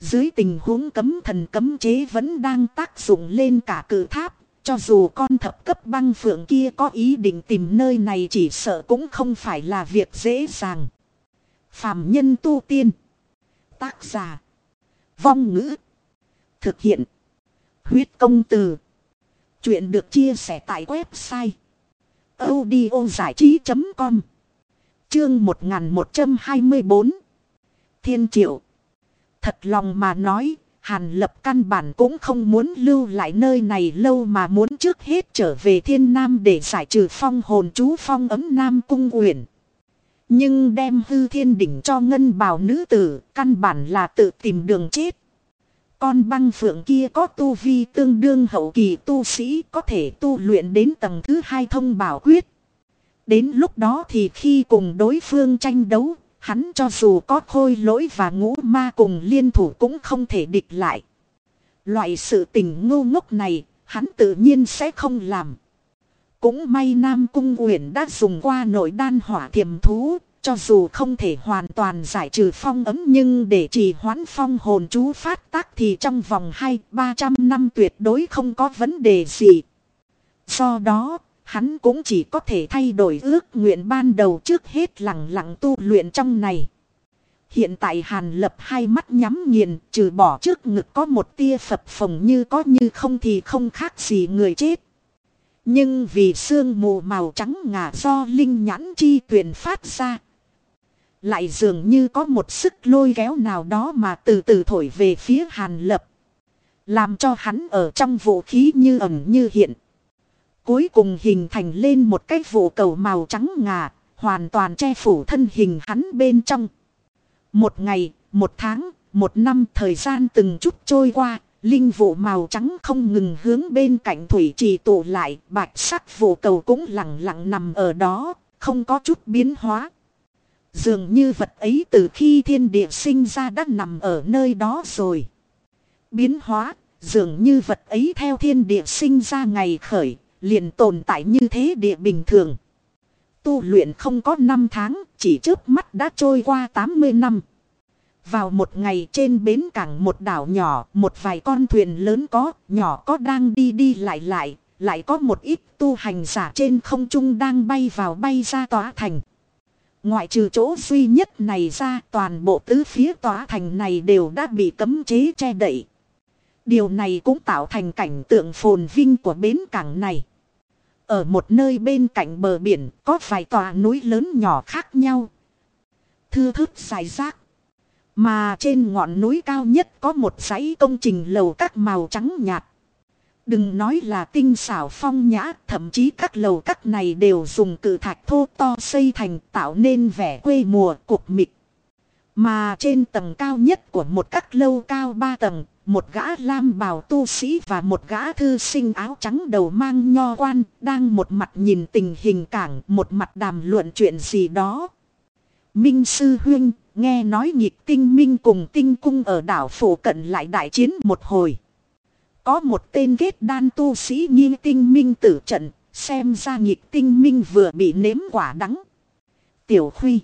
Dưới tình huống cấm thần cấm chế vẫn đang tác dụng lên cả cử tháp, cho dù con thập cấp băng phượng kia có ý định tìm nơi này chỉ sợ cũng không phải là việc dễ dàng. Phạm nhân tu tiên. Tác giả. Vong ngữ. Thực hiện. Huyết công từ. Chuyện được chia sẻ tại website. audio trí.com Chương 1124 Thiên triệu. Thật lòng mà nói, Hàn lập căn bản cũng không muốn lưu lại nơi này lâu mà muốn trước hết trở về thiên nam để giải trừ phong hồn chú phong ấm nam cung uyển. Nhưng đem hư thiên đỉnh cho ngân bào nữ tử, căn bản là tự tìm đường chết. Con băng phượng kia có tu vi tương đương hậu kỳ tu sĩ có thể tu luyện đến tầng thứ hai thông bảo quyết. Đến lúc đó thì khi cùng đối phương tranh đấu, Hắn cho dù có khôi lỗi và ngũ ma cùng liên thủ cũng không thể địch lại. Loại sự tình ngu ngốc này, hắn tự nhiên sẽ không làm. Cũng may Nam Cung Uyển đã dùng qua nội đan hỏa thiềm thú, cho dù không thể hoàn toàn giải trừ phong ấm nhưng để trì hoãn phong hồn chú phát tác thì trong vòng 2-300 năm tuyệt đối không có vấn đề gì. Do đó, hắn cũng chỉ có thể thay đổi ước nguyện ban đầu trước hết lặng lặng tu luyện trong này. Hiện tại Hàn lập hai mắt nhắm nghiền, trừ bỏ trước ngực có một tia phập phồng như có như không thì không khác gì người chết. Nhưng vì sương mù màu trắng ngà do linh nhãn chi tuyển phát ra. Lại dường như có một sức lôi kéo nào đó mà từ từ thổi về phía Hàn lập. Làm cho hắn ở trong vũ khí như ẩn như hiện. Cuối cùng hình thành lên một cái vụ cầu màu trắng ngà, hoàn toàn che phủ thân hình hắn bên trong. Một ngày, một tháng, một năm thời gian từng chút trôi qua, linh vụ màu trắng không ngừng hướng bên cạnh thủy trì tụ lại, bạch sắc vụ cầu cũng lặng lặng nằm ở đó, không có chút biến hóa. Dường như vật ấy từ khi thiên địa sinh ra đã nằm ở nơi đó rồi. Biến hóa, dường như vật ấy theo thiên địa sinh ra ngày khởi, liền tồn tại như thế địa bình thường. Tu luyện không có 5 tháng, chỉ trước mắt đã trôi qua 80 năm. Vào một ngày trên bến cảng một đảo nhỏ, một vài con thuyền lớn có, nhỏ có đang đi đi lại lại, lại có một ít tu hành giả trên không trung đang bay vào bay ra tòa thành. Ngoại trừ chỗ duy nhất này ra, toàn bộ tứ phía tòa thành này đều đã bị cấm chế che đậy. Điều này cũng tạo thành cảnh tượng phồn vinh của bến cảng này. Ở một nơi bên cạnh bờ biển có vài tòa núi lớn nhỏ khác nhau. Thưa thức dài rác. Mà trên ngọn núi cao nhất có một dãy công trình lầu các màu trắng nhạt. Đừng nói là tinh xảo phong nhã, thậm chí các lầu các này đều dùng cự thạch thô to xây thành tạo nên vẻ quê mùa cục mịch. Mà trên tầng cao nhất của một các lâu cao ba tầng, một gã lam bào tu sĩ và một gã thư sinh áo trắng đầu mang nho quan, đang một mặt nhìn tình hình cảng, một mặt đàm luận chuyện gì đó. Minh Sư Huyên, nghe nói nhịp tinh minh cùng tinh cung ở đảo phủ cận lại đại chiến một hồi. Có một tên kết đan tu sĩ nghi tinh minh tử trận, xem ra nhịp tinh minh vừa bị nếm quả đắng. Tiểu Khuy.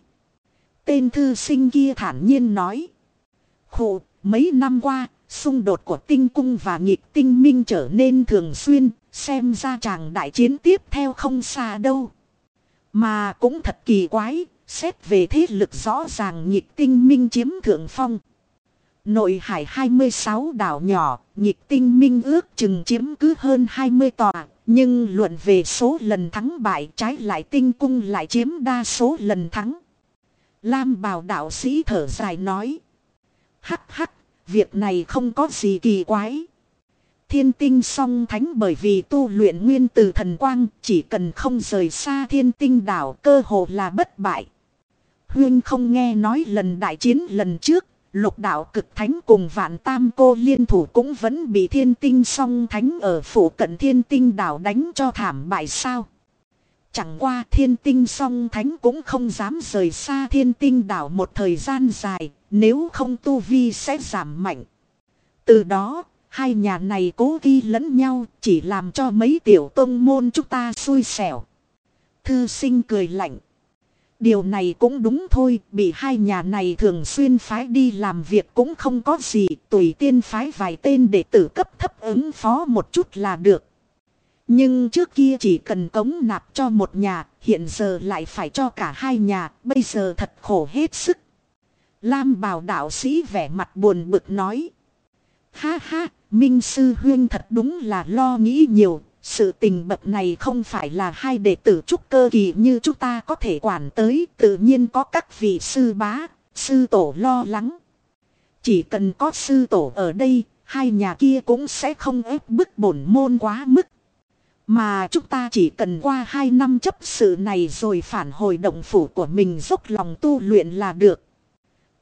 Tên thư sinh kia thản nhiên nói. Khổ, mấy năm qua, xung đột của tinh cung và nghịch tinh minh trở nên thường xuyên, xem ra chàng đại chiến tiếp theo không xa đâu. Mà cũng thật kỳ quái, xét về thế lực rõ ràng nghịch tinh minh chiếm thượng phong. Nội hải 26 đảo nhỏ, nhịp tinh minh ước chừng chiếm cứ hơn 20 tòa, nhưng luận về số lần thắng bại trái lại tinh cung lại chiếm đa số lần thắng. Lam bào đạo sĩ thở dài nói. Hắc hắc, việc này không có gì kỳ quái. Thiên tinh song thánh bởi vì tu luyện nguyên từ thần quang chỉ cần không rời xa thiên tinh đảo cơ hồ là bất bại. Huyên không nghe nói lần đại chiến lần trước, lục đạo cực thánh cùng vạn tam cô liên thủ cũng vẫn bị thiên tinh song thánh ở phủ cận thiên tinh đảo đánh cho thảm bại sao. Chẳng qua thiên tinh song thánh cũng không dám rời xa thiên tinh đảo một thời gian dài, nếu không tu vi sẽ giảm mạnh. Từ đó, hai nhà này cố ghi lẫn nhau chỉ làm cho mấy tiểu tông môn chúng ta xui xẻo. Thư sinh cười lạnh. Điều này cũng đúng thôi, bị hai nhà này thường xuyên phái đi làm việc cũng không có gì, tùy tiên phái vài tên để tử cấp thấp ứng phó một chút là được. Nhưng trước kia chỉ cần cống nạp cho một nhà, hiện giờ lại phải cho cả hai nhà, bây giờ thật khổ hết sức. Lam Bảo đạo sĩ vẻ mặt buồn bực nói. Ha ha, Minh Sư Huyên thật đúng là lo nghĩ nhiều, sự tình bậc này không phải là hai đệ tử trúc cơ kỳ như chúng ta có thể quản tới, tự nhiên có các vị sư bá, sư tổ lo lắng. Chỉ cần có sư tổ ở đây, hai nhà kia cũng sẽ không ép bức bổn môn quá mức. Mà chúng ta chỉ cần qua hai năm chấp sự này rồi phản hồi động phủ của mình dốc lòng tu luyện là được.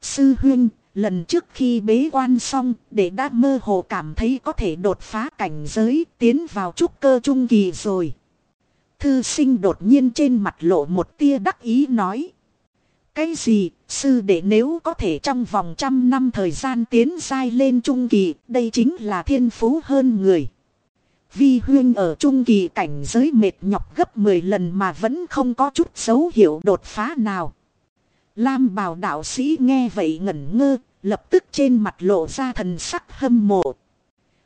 Sư huynh, lần trước khi bế quan xong, để đã mơ hồ cảm thấy có thể đột phá cảnh giới, tiến vào trúc cơ trung kỳ rồi. Thư sinh đột nhiên trên mặt lộ một tia đắc ý nói. cái gì, sư đệ nếu có thể trong vòng trăm năm thời gian tiến dai lên trung kỳ, đây chính là thiên phú hơn người. Vi huyên ở trung kỳ cảnh giới mệt nhọc gấp 10 lần mà vẫn không có chút dấu hiệu đột phá nào. Lam bào đạo sĩ nghe vậy ngẩn ngơ, lập tức trên mặt lộ ra thần sắc hâm mộ.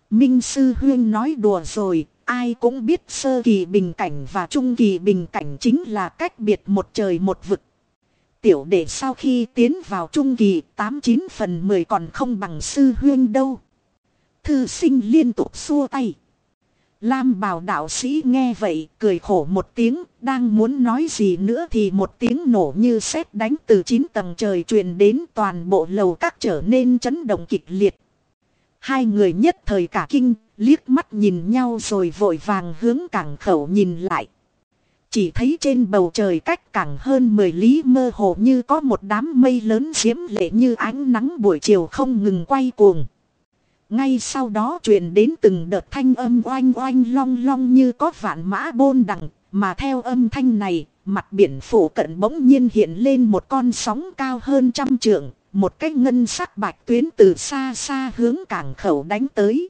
Minh sư huyên nói đùa rồi, ai cũng biết sơ kỳ bình cảnh và trung kỳ bình cảnh chính là cách biệt một trời một vực. Tiểu đệ sau khi tiến vào trung kỳ 89 phần 10 còn không bằng sư huyên đâu. Thư sinh liên tục xua tay. Lam bào đạo sĩ nghe vậy cười khổ một tiếng, đang muốn nói gì nữa thì một tiếng nổ như sét đánh từ chín tầng trời truyền đến toàn bộ lầu các trở nên chấn động kịch liệt. Hai người nhất thời cả kinh, liếc mắt nhìn nhau rồi vội vàng hướng cảng khẩu nhìn lại. Chỉ thấy trên bầu trời cách cảng hơn 10 lý mơ hồ như có một đám mây lớn diễm lệ như ánh nắng buổi chiều không ngừng quay cuồng. Ngay sau đó truyền đến từng đợt thanh âm oanh oanh long long như có vạn mã bôn đằng, mà theo âm thanh này, mặt biển phủ cận bỗng nhiên hiện lên một con sóng cao hơn trăm trượng, một cái ngân sắc bạch tuyến từ xa xa hướng cảng khẩu đánh tới.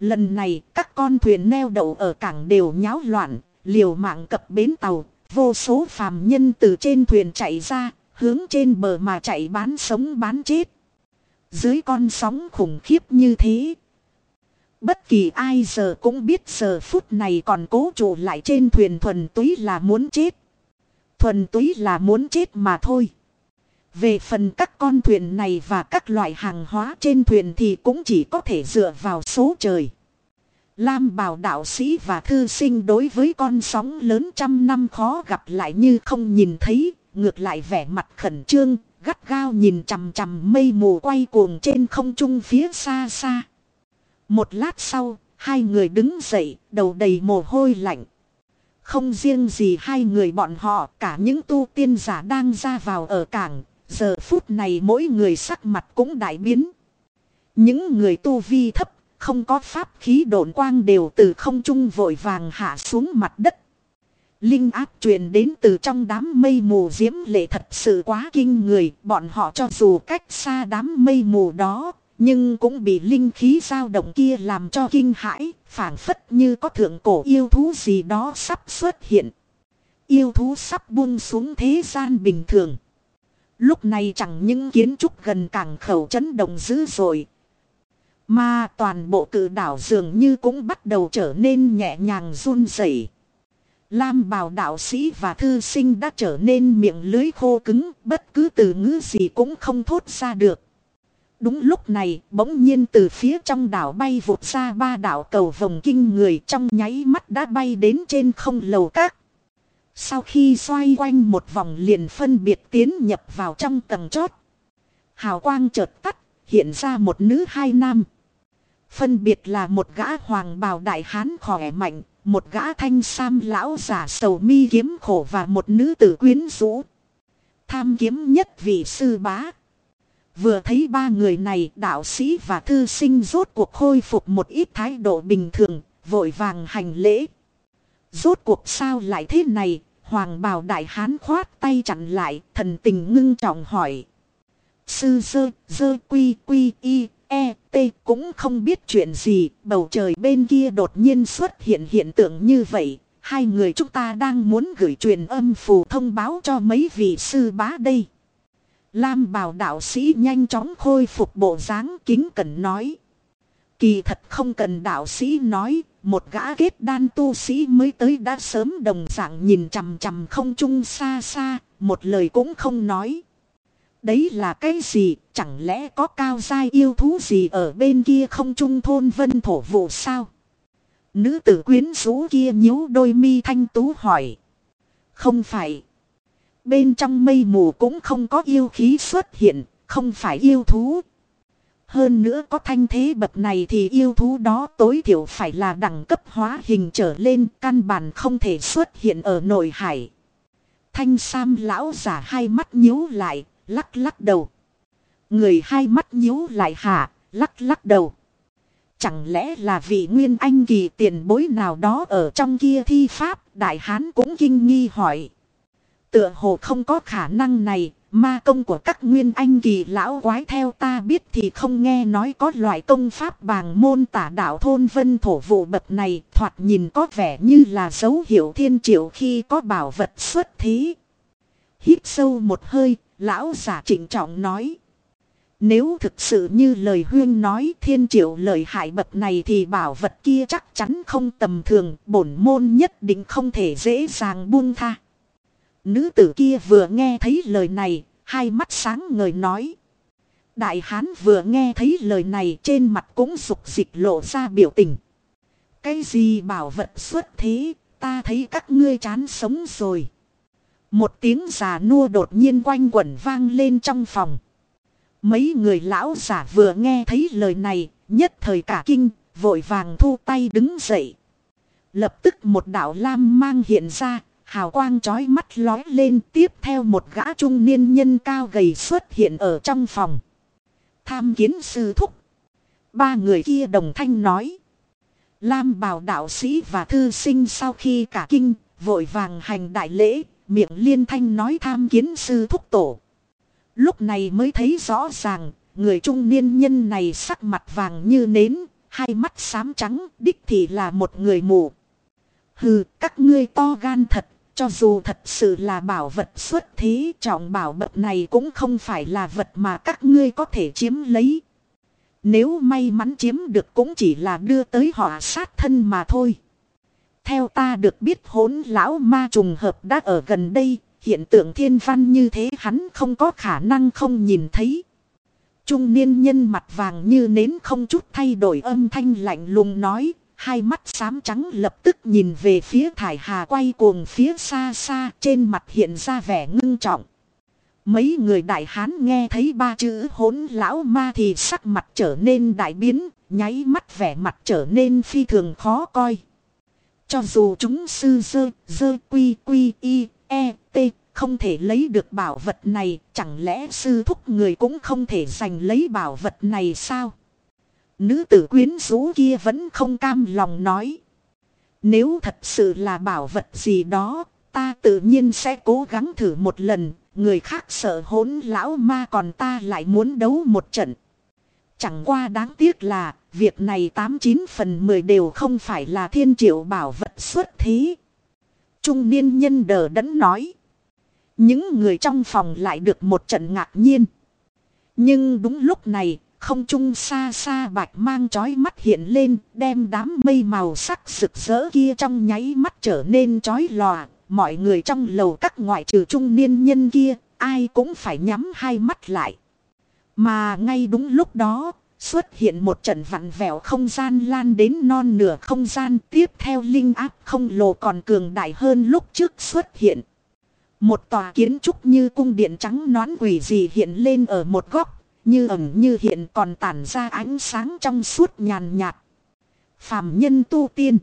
Lần này các con thuyền neo đậu ở cảng đều nháo loạn, liều mạng cập bến tàu, vô số phàm nhân từ trên thuyền chạy ra, hướng trên bờ mà chạy bán sống bán chết. Dưới con sóng khủng khiếp như thế. Bất kỳ ai giờ cũng biết giờ phút này còn cố trụ lại trên thuyền thuần túy là muốn chết. Thuần túy là muốn chết mà thôi. Về phần các con thuyền này và các loại hàng hóa trên thuyền thì cũng chỉ có thể dựa vào số trời. Lam bảo đạo sĩ và thư sinh đối với con sóng lớn trăm năm khó gặp lại như không nhìn thấy, ngược lại vẻ mặt khẩn trương, gắt gao nhìn chằm chằm mây mù quay cuồng trên không trung phía xa xa. Một lát sau, hai người đứng dậy, đầu đầy mồ hôi lạnh. Không riêng gì hai người bọn họ, cả những tu tiên giả đang ra vào ở cảng, giờ phút này mỗi người sắc mặt cũng đại biến. Những người tu vi thấp, không có pháp khí độn quang đều từ không trung vội vàng hạ xuống mặt đất. Linh áp truyền đến từ trong đám mây mù diễm lệ thật sự quá kinh người. Bọn họ cho dù cách xa đám mây mù đó. Nhưng cũng bị linh khí dao động kia làm cho kinh hãi. phảng phất như có thượng cổ yêu thú gì đó sắp xuất hiện. Yêu thú sắp buông xuống thế gian bình thường. Lúc này chẳng những kiến trúc gần cảng khẩu chấn động dữ dội. Mà toàn bộ cử đảo dường như cũng bắt đầu trở nên nhẹ nhàng run rẩy. Lam bào đạo sĩ và thư sinh đã trở nên miệng lưới khô cứng, bất cứ từ ngữ gì cũng không thốt ra được. Đúng lúc này, bỗng nhiên từ phía trong đảo bay vụt ra ba đảo cầu vòng kinh người trong nháy mắt đã bay đến trên không lầu các. Sau khi xoay quanh một vòng liền phân biệt tiến nhập vào trong tầng chót. Hào quang chợt tắt, hiện ra một nữ hai nam. Phân biệt là một gã hoàng bào đại hán khỏe mạnh, một gã thanh sam lão giả sầu mi kiếm khổ và một nữ tử quyến rũ. Tham kiếm nhất vị sư bá. Vừa thấy ba người này đạo sĩ và thư sinh rốt cuộc khôi phục một ít thái độ bình thường, vội vàng hành lễ. Rốt cuộc sao lại thế này, hoàng bào đại hán khoát tay chặn lại, thần tình ngưng trọng hỏi. Sư dơ, dơ quy quy y, E, T cũng không biết chuyện gì, bầu trời bên kia đột nhiên xuất hiện hiện tượng như vậy. Hai người chúng ta đang muốn gửi truyền âm phù thông báo cho mấy vị sư bá đây. Lam Bảo đạo sĩ nhanh chóng khôi phục bộ dáng kính cần nói. Kỳ thật không cần đạo sĩ nói, một gã kết đan tu sĩ mới tới đã sớm đồng dạng nhìn chằm chằm không trung xa xa, một lời cũng không nói. Đấy là cái gì, chẳng lẽ có cao giai yêu thú gì ở bên kia không trung thôn vân thổ vụ sao? Nữ tử quyến rũ kia nhíu đôi mi thanh tú hỏi. Không phải. Bên trong mây mù cũng không có yêu khí xuất hiện, không phải yêu thú. Hơn nữa có thanh thế bậc này thì yêu thú đó tối thiểu phải là đẳng cấp hóa hình trở lên căn bản không thể xuất hiện ở nội hải. Thanh Sam lão giả hai mắt nhíu lại, lắc lắc đầu. Người hai mắt nhíu lại hạ, lắc lắc đầu. Chẳng lẽ là vị nguyên anh kỳ tiền bối nào đó ở trong kia thi pháp, đại hán cũng kinh nghi hỏi. Tựa hồ không có khả năng này, ma công của các nguyên anh kỳ lão quái theo ta biết thì không nghe nói có loại công pháp bàng môn tả đạo thôn vân thổ vụ bậc này thoạt nhìn có vẻ như là dấu hiệu thiên triệu khi có bảo vật xuất thí. Hít sâu một hơi, lão giả trịnh trọng nói. Nếu thực sự như lời huyên nói thiên triệu lời hại bậc này thì bảo vật kia chắc chắn không tầm thường, bổn môn nhất định không thể dễ dàng buông tha. Nữ tử kia vừa nghe thấy lời này, hai mắt sáng ngời nói. Đại hán vừa nghe thấy lời này trên mặt cũng rục dịch lộ ra biểu tình. Cái gì bảo vật xuất thế, ta thấy các ngươi chán sống rồi. Một tiếng già nua đột nhiên quanh quẩn vang lên trong phòng. Mấy người lão giả vừa nghe thấy lời này, nhất thời cả kinh, vội vàng thu tay đứng dậy. Lập tức một đạo lam mang hiện ra, hào quang chói mắt lói lên tiếp theo một gã trung niên nhân cao gầy xuất hiện ở trong phòng. Tham kiến sư thúc. Ba người kia đồng thanh nói. Lam bảo đạo sĩ và thư sinh sau khi cả kinh, vội vàng hành đại lễ, miệng liên thanh nói tham kiến sư thúc tổ. Lúc này mới thấy rõ ràng, người trung niên nhân này sắc mặt vàng như nến, hai mắt xám trắng, đích thì là một người mù. Hừ, các ngươi to gan thật, cho dù thật sự là bảo vật xuất thế trọng bảo vật này cũng không phải là vật mà các ngươi có thể chiếm lấy. Nếu may mắn chiếm được cũng chỉ là đưa tới họ sát thân mà thôi. Theo ta được biết hốn lão ma trùng hợp đã ở gần đây, hiện tượng thiên văn như thế hắn không có khả năng không nhìn thấy. Trung niên nhân mặt vàng như nến không chút thay đổi âm thanh lạnh lùng nói, hai mắt xám trắng lập tức nhìn về phía thải hà quay cuồng phía xa xa trên mặt hiện ra vẻ ngưng trọng. Mấy người đại hán nghe thấy ba chữ hỗn lão ma thì sắc mặt trở nên đại biến, nháy mắt vẻ mặt trở nên phi thường khó coi. Cho dù chúng sư dơ, dơ quy quy y, e, t, không thể lấy được bảo vật này, chẳng lẽ sư thúc người cũng không thể giành lấy bảo vật này sao? Nữ tử quyến rũ kia vẫn không cam lòng nói. Nếu thật sự là bảo vật gì đó, ta tự nhiên sẽ cố gắng thử một lần, người khác sợ hỗn lão ma còn ta lại muốn đấu một trận. Chẳng qua đáng tiếc là, việc này 89 phần 10 đều không phải là thiên triệu bảo vật xuất thí. Trung niên nhân đờ đẫn nói. Những người trong phòng lại được một trận ngạc nhiên. Nhưng đúng lúc này, không trung xa xa bạch mang chói mắt hiện lên, đem đám mây màu sắc rực rỡ kia trong nháy mắt trở nên chói lòa. Mọi người trong lầu các ngoại trừ trung niên nhân kia, ai cũng phải nhắm hai mắt lại. Mà ngay đúng lúc đó, xuất hiện một trận vặn vẹo không gian lan đến non nửa không gian tiếp theo linh áp không lồ còn cường đại hơn lúc trước xuất hiện. Một tòa kiến trúc như cung điện trắng nón quỷ gì hiện lên ở một góc, như ẩn như hiện còn tản ra ánh sáng trong suốt nhàn nhạt. Phạm nhân tu tiên.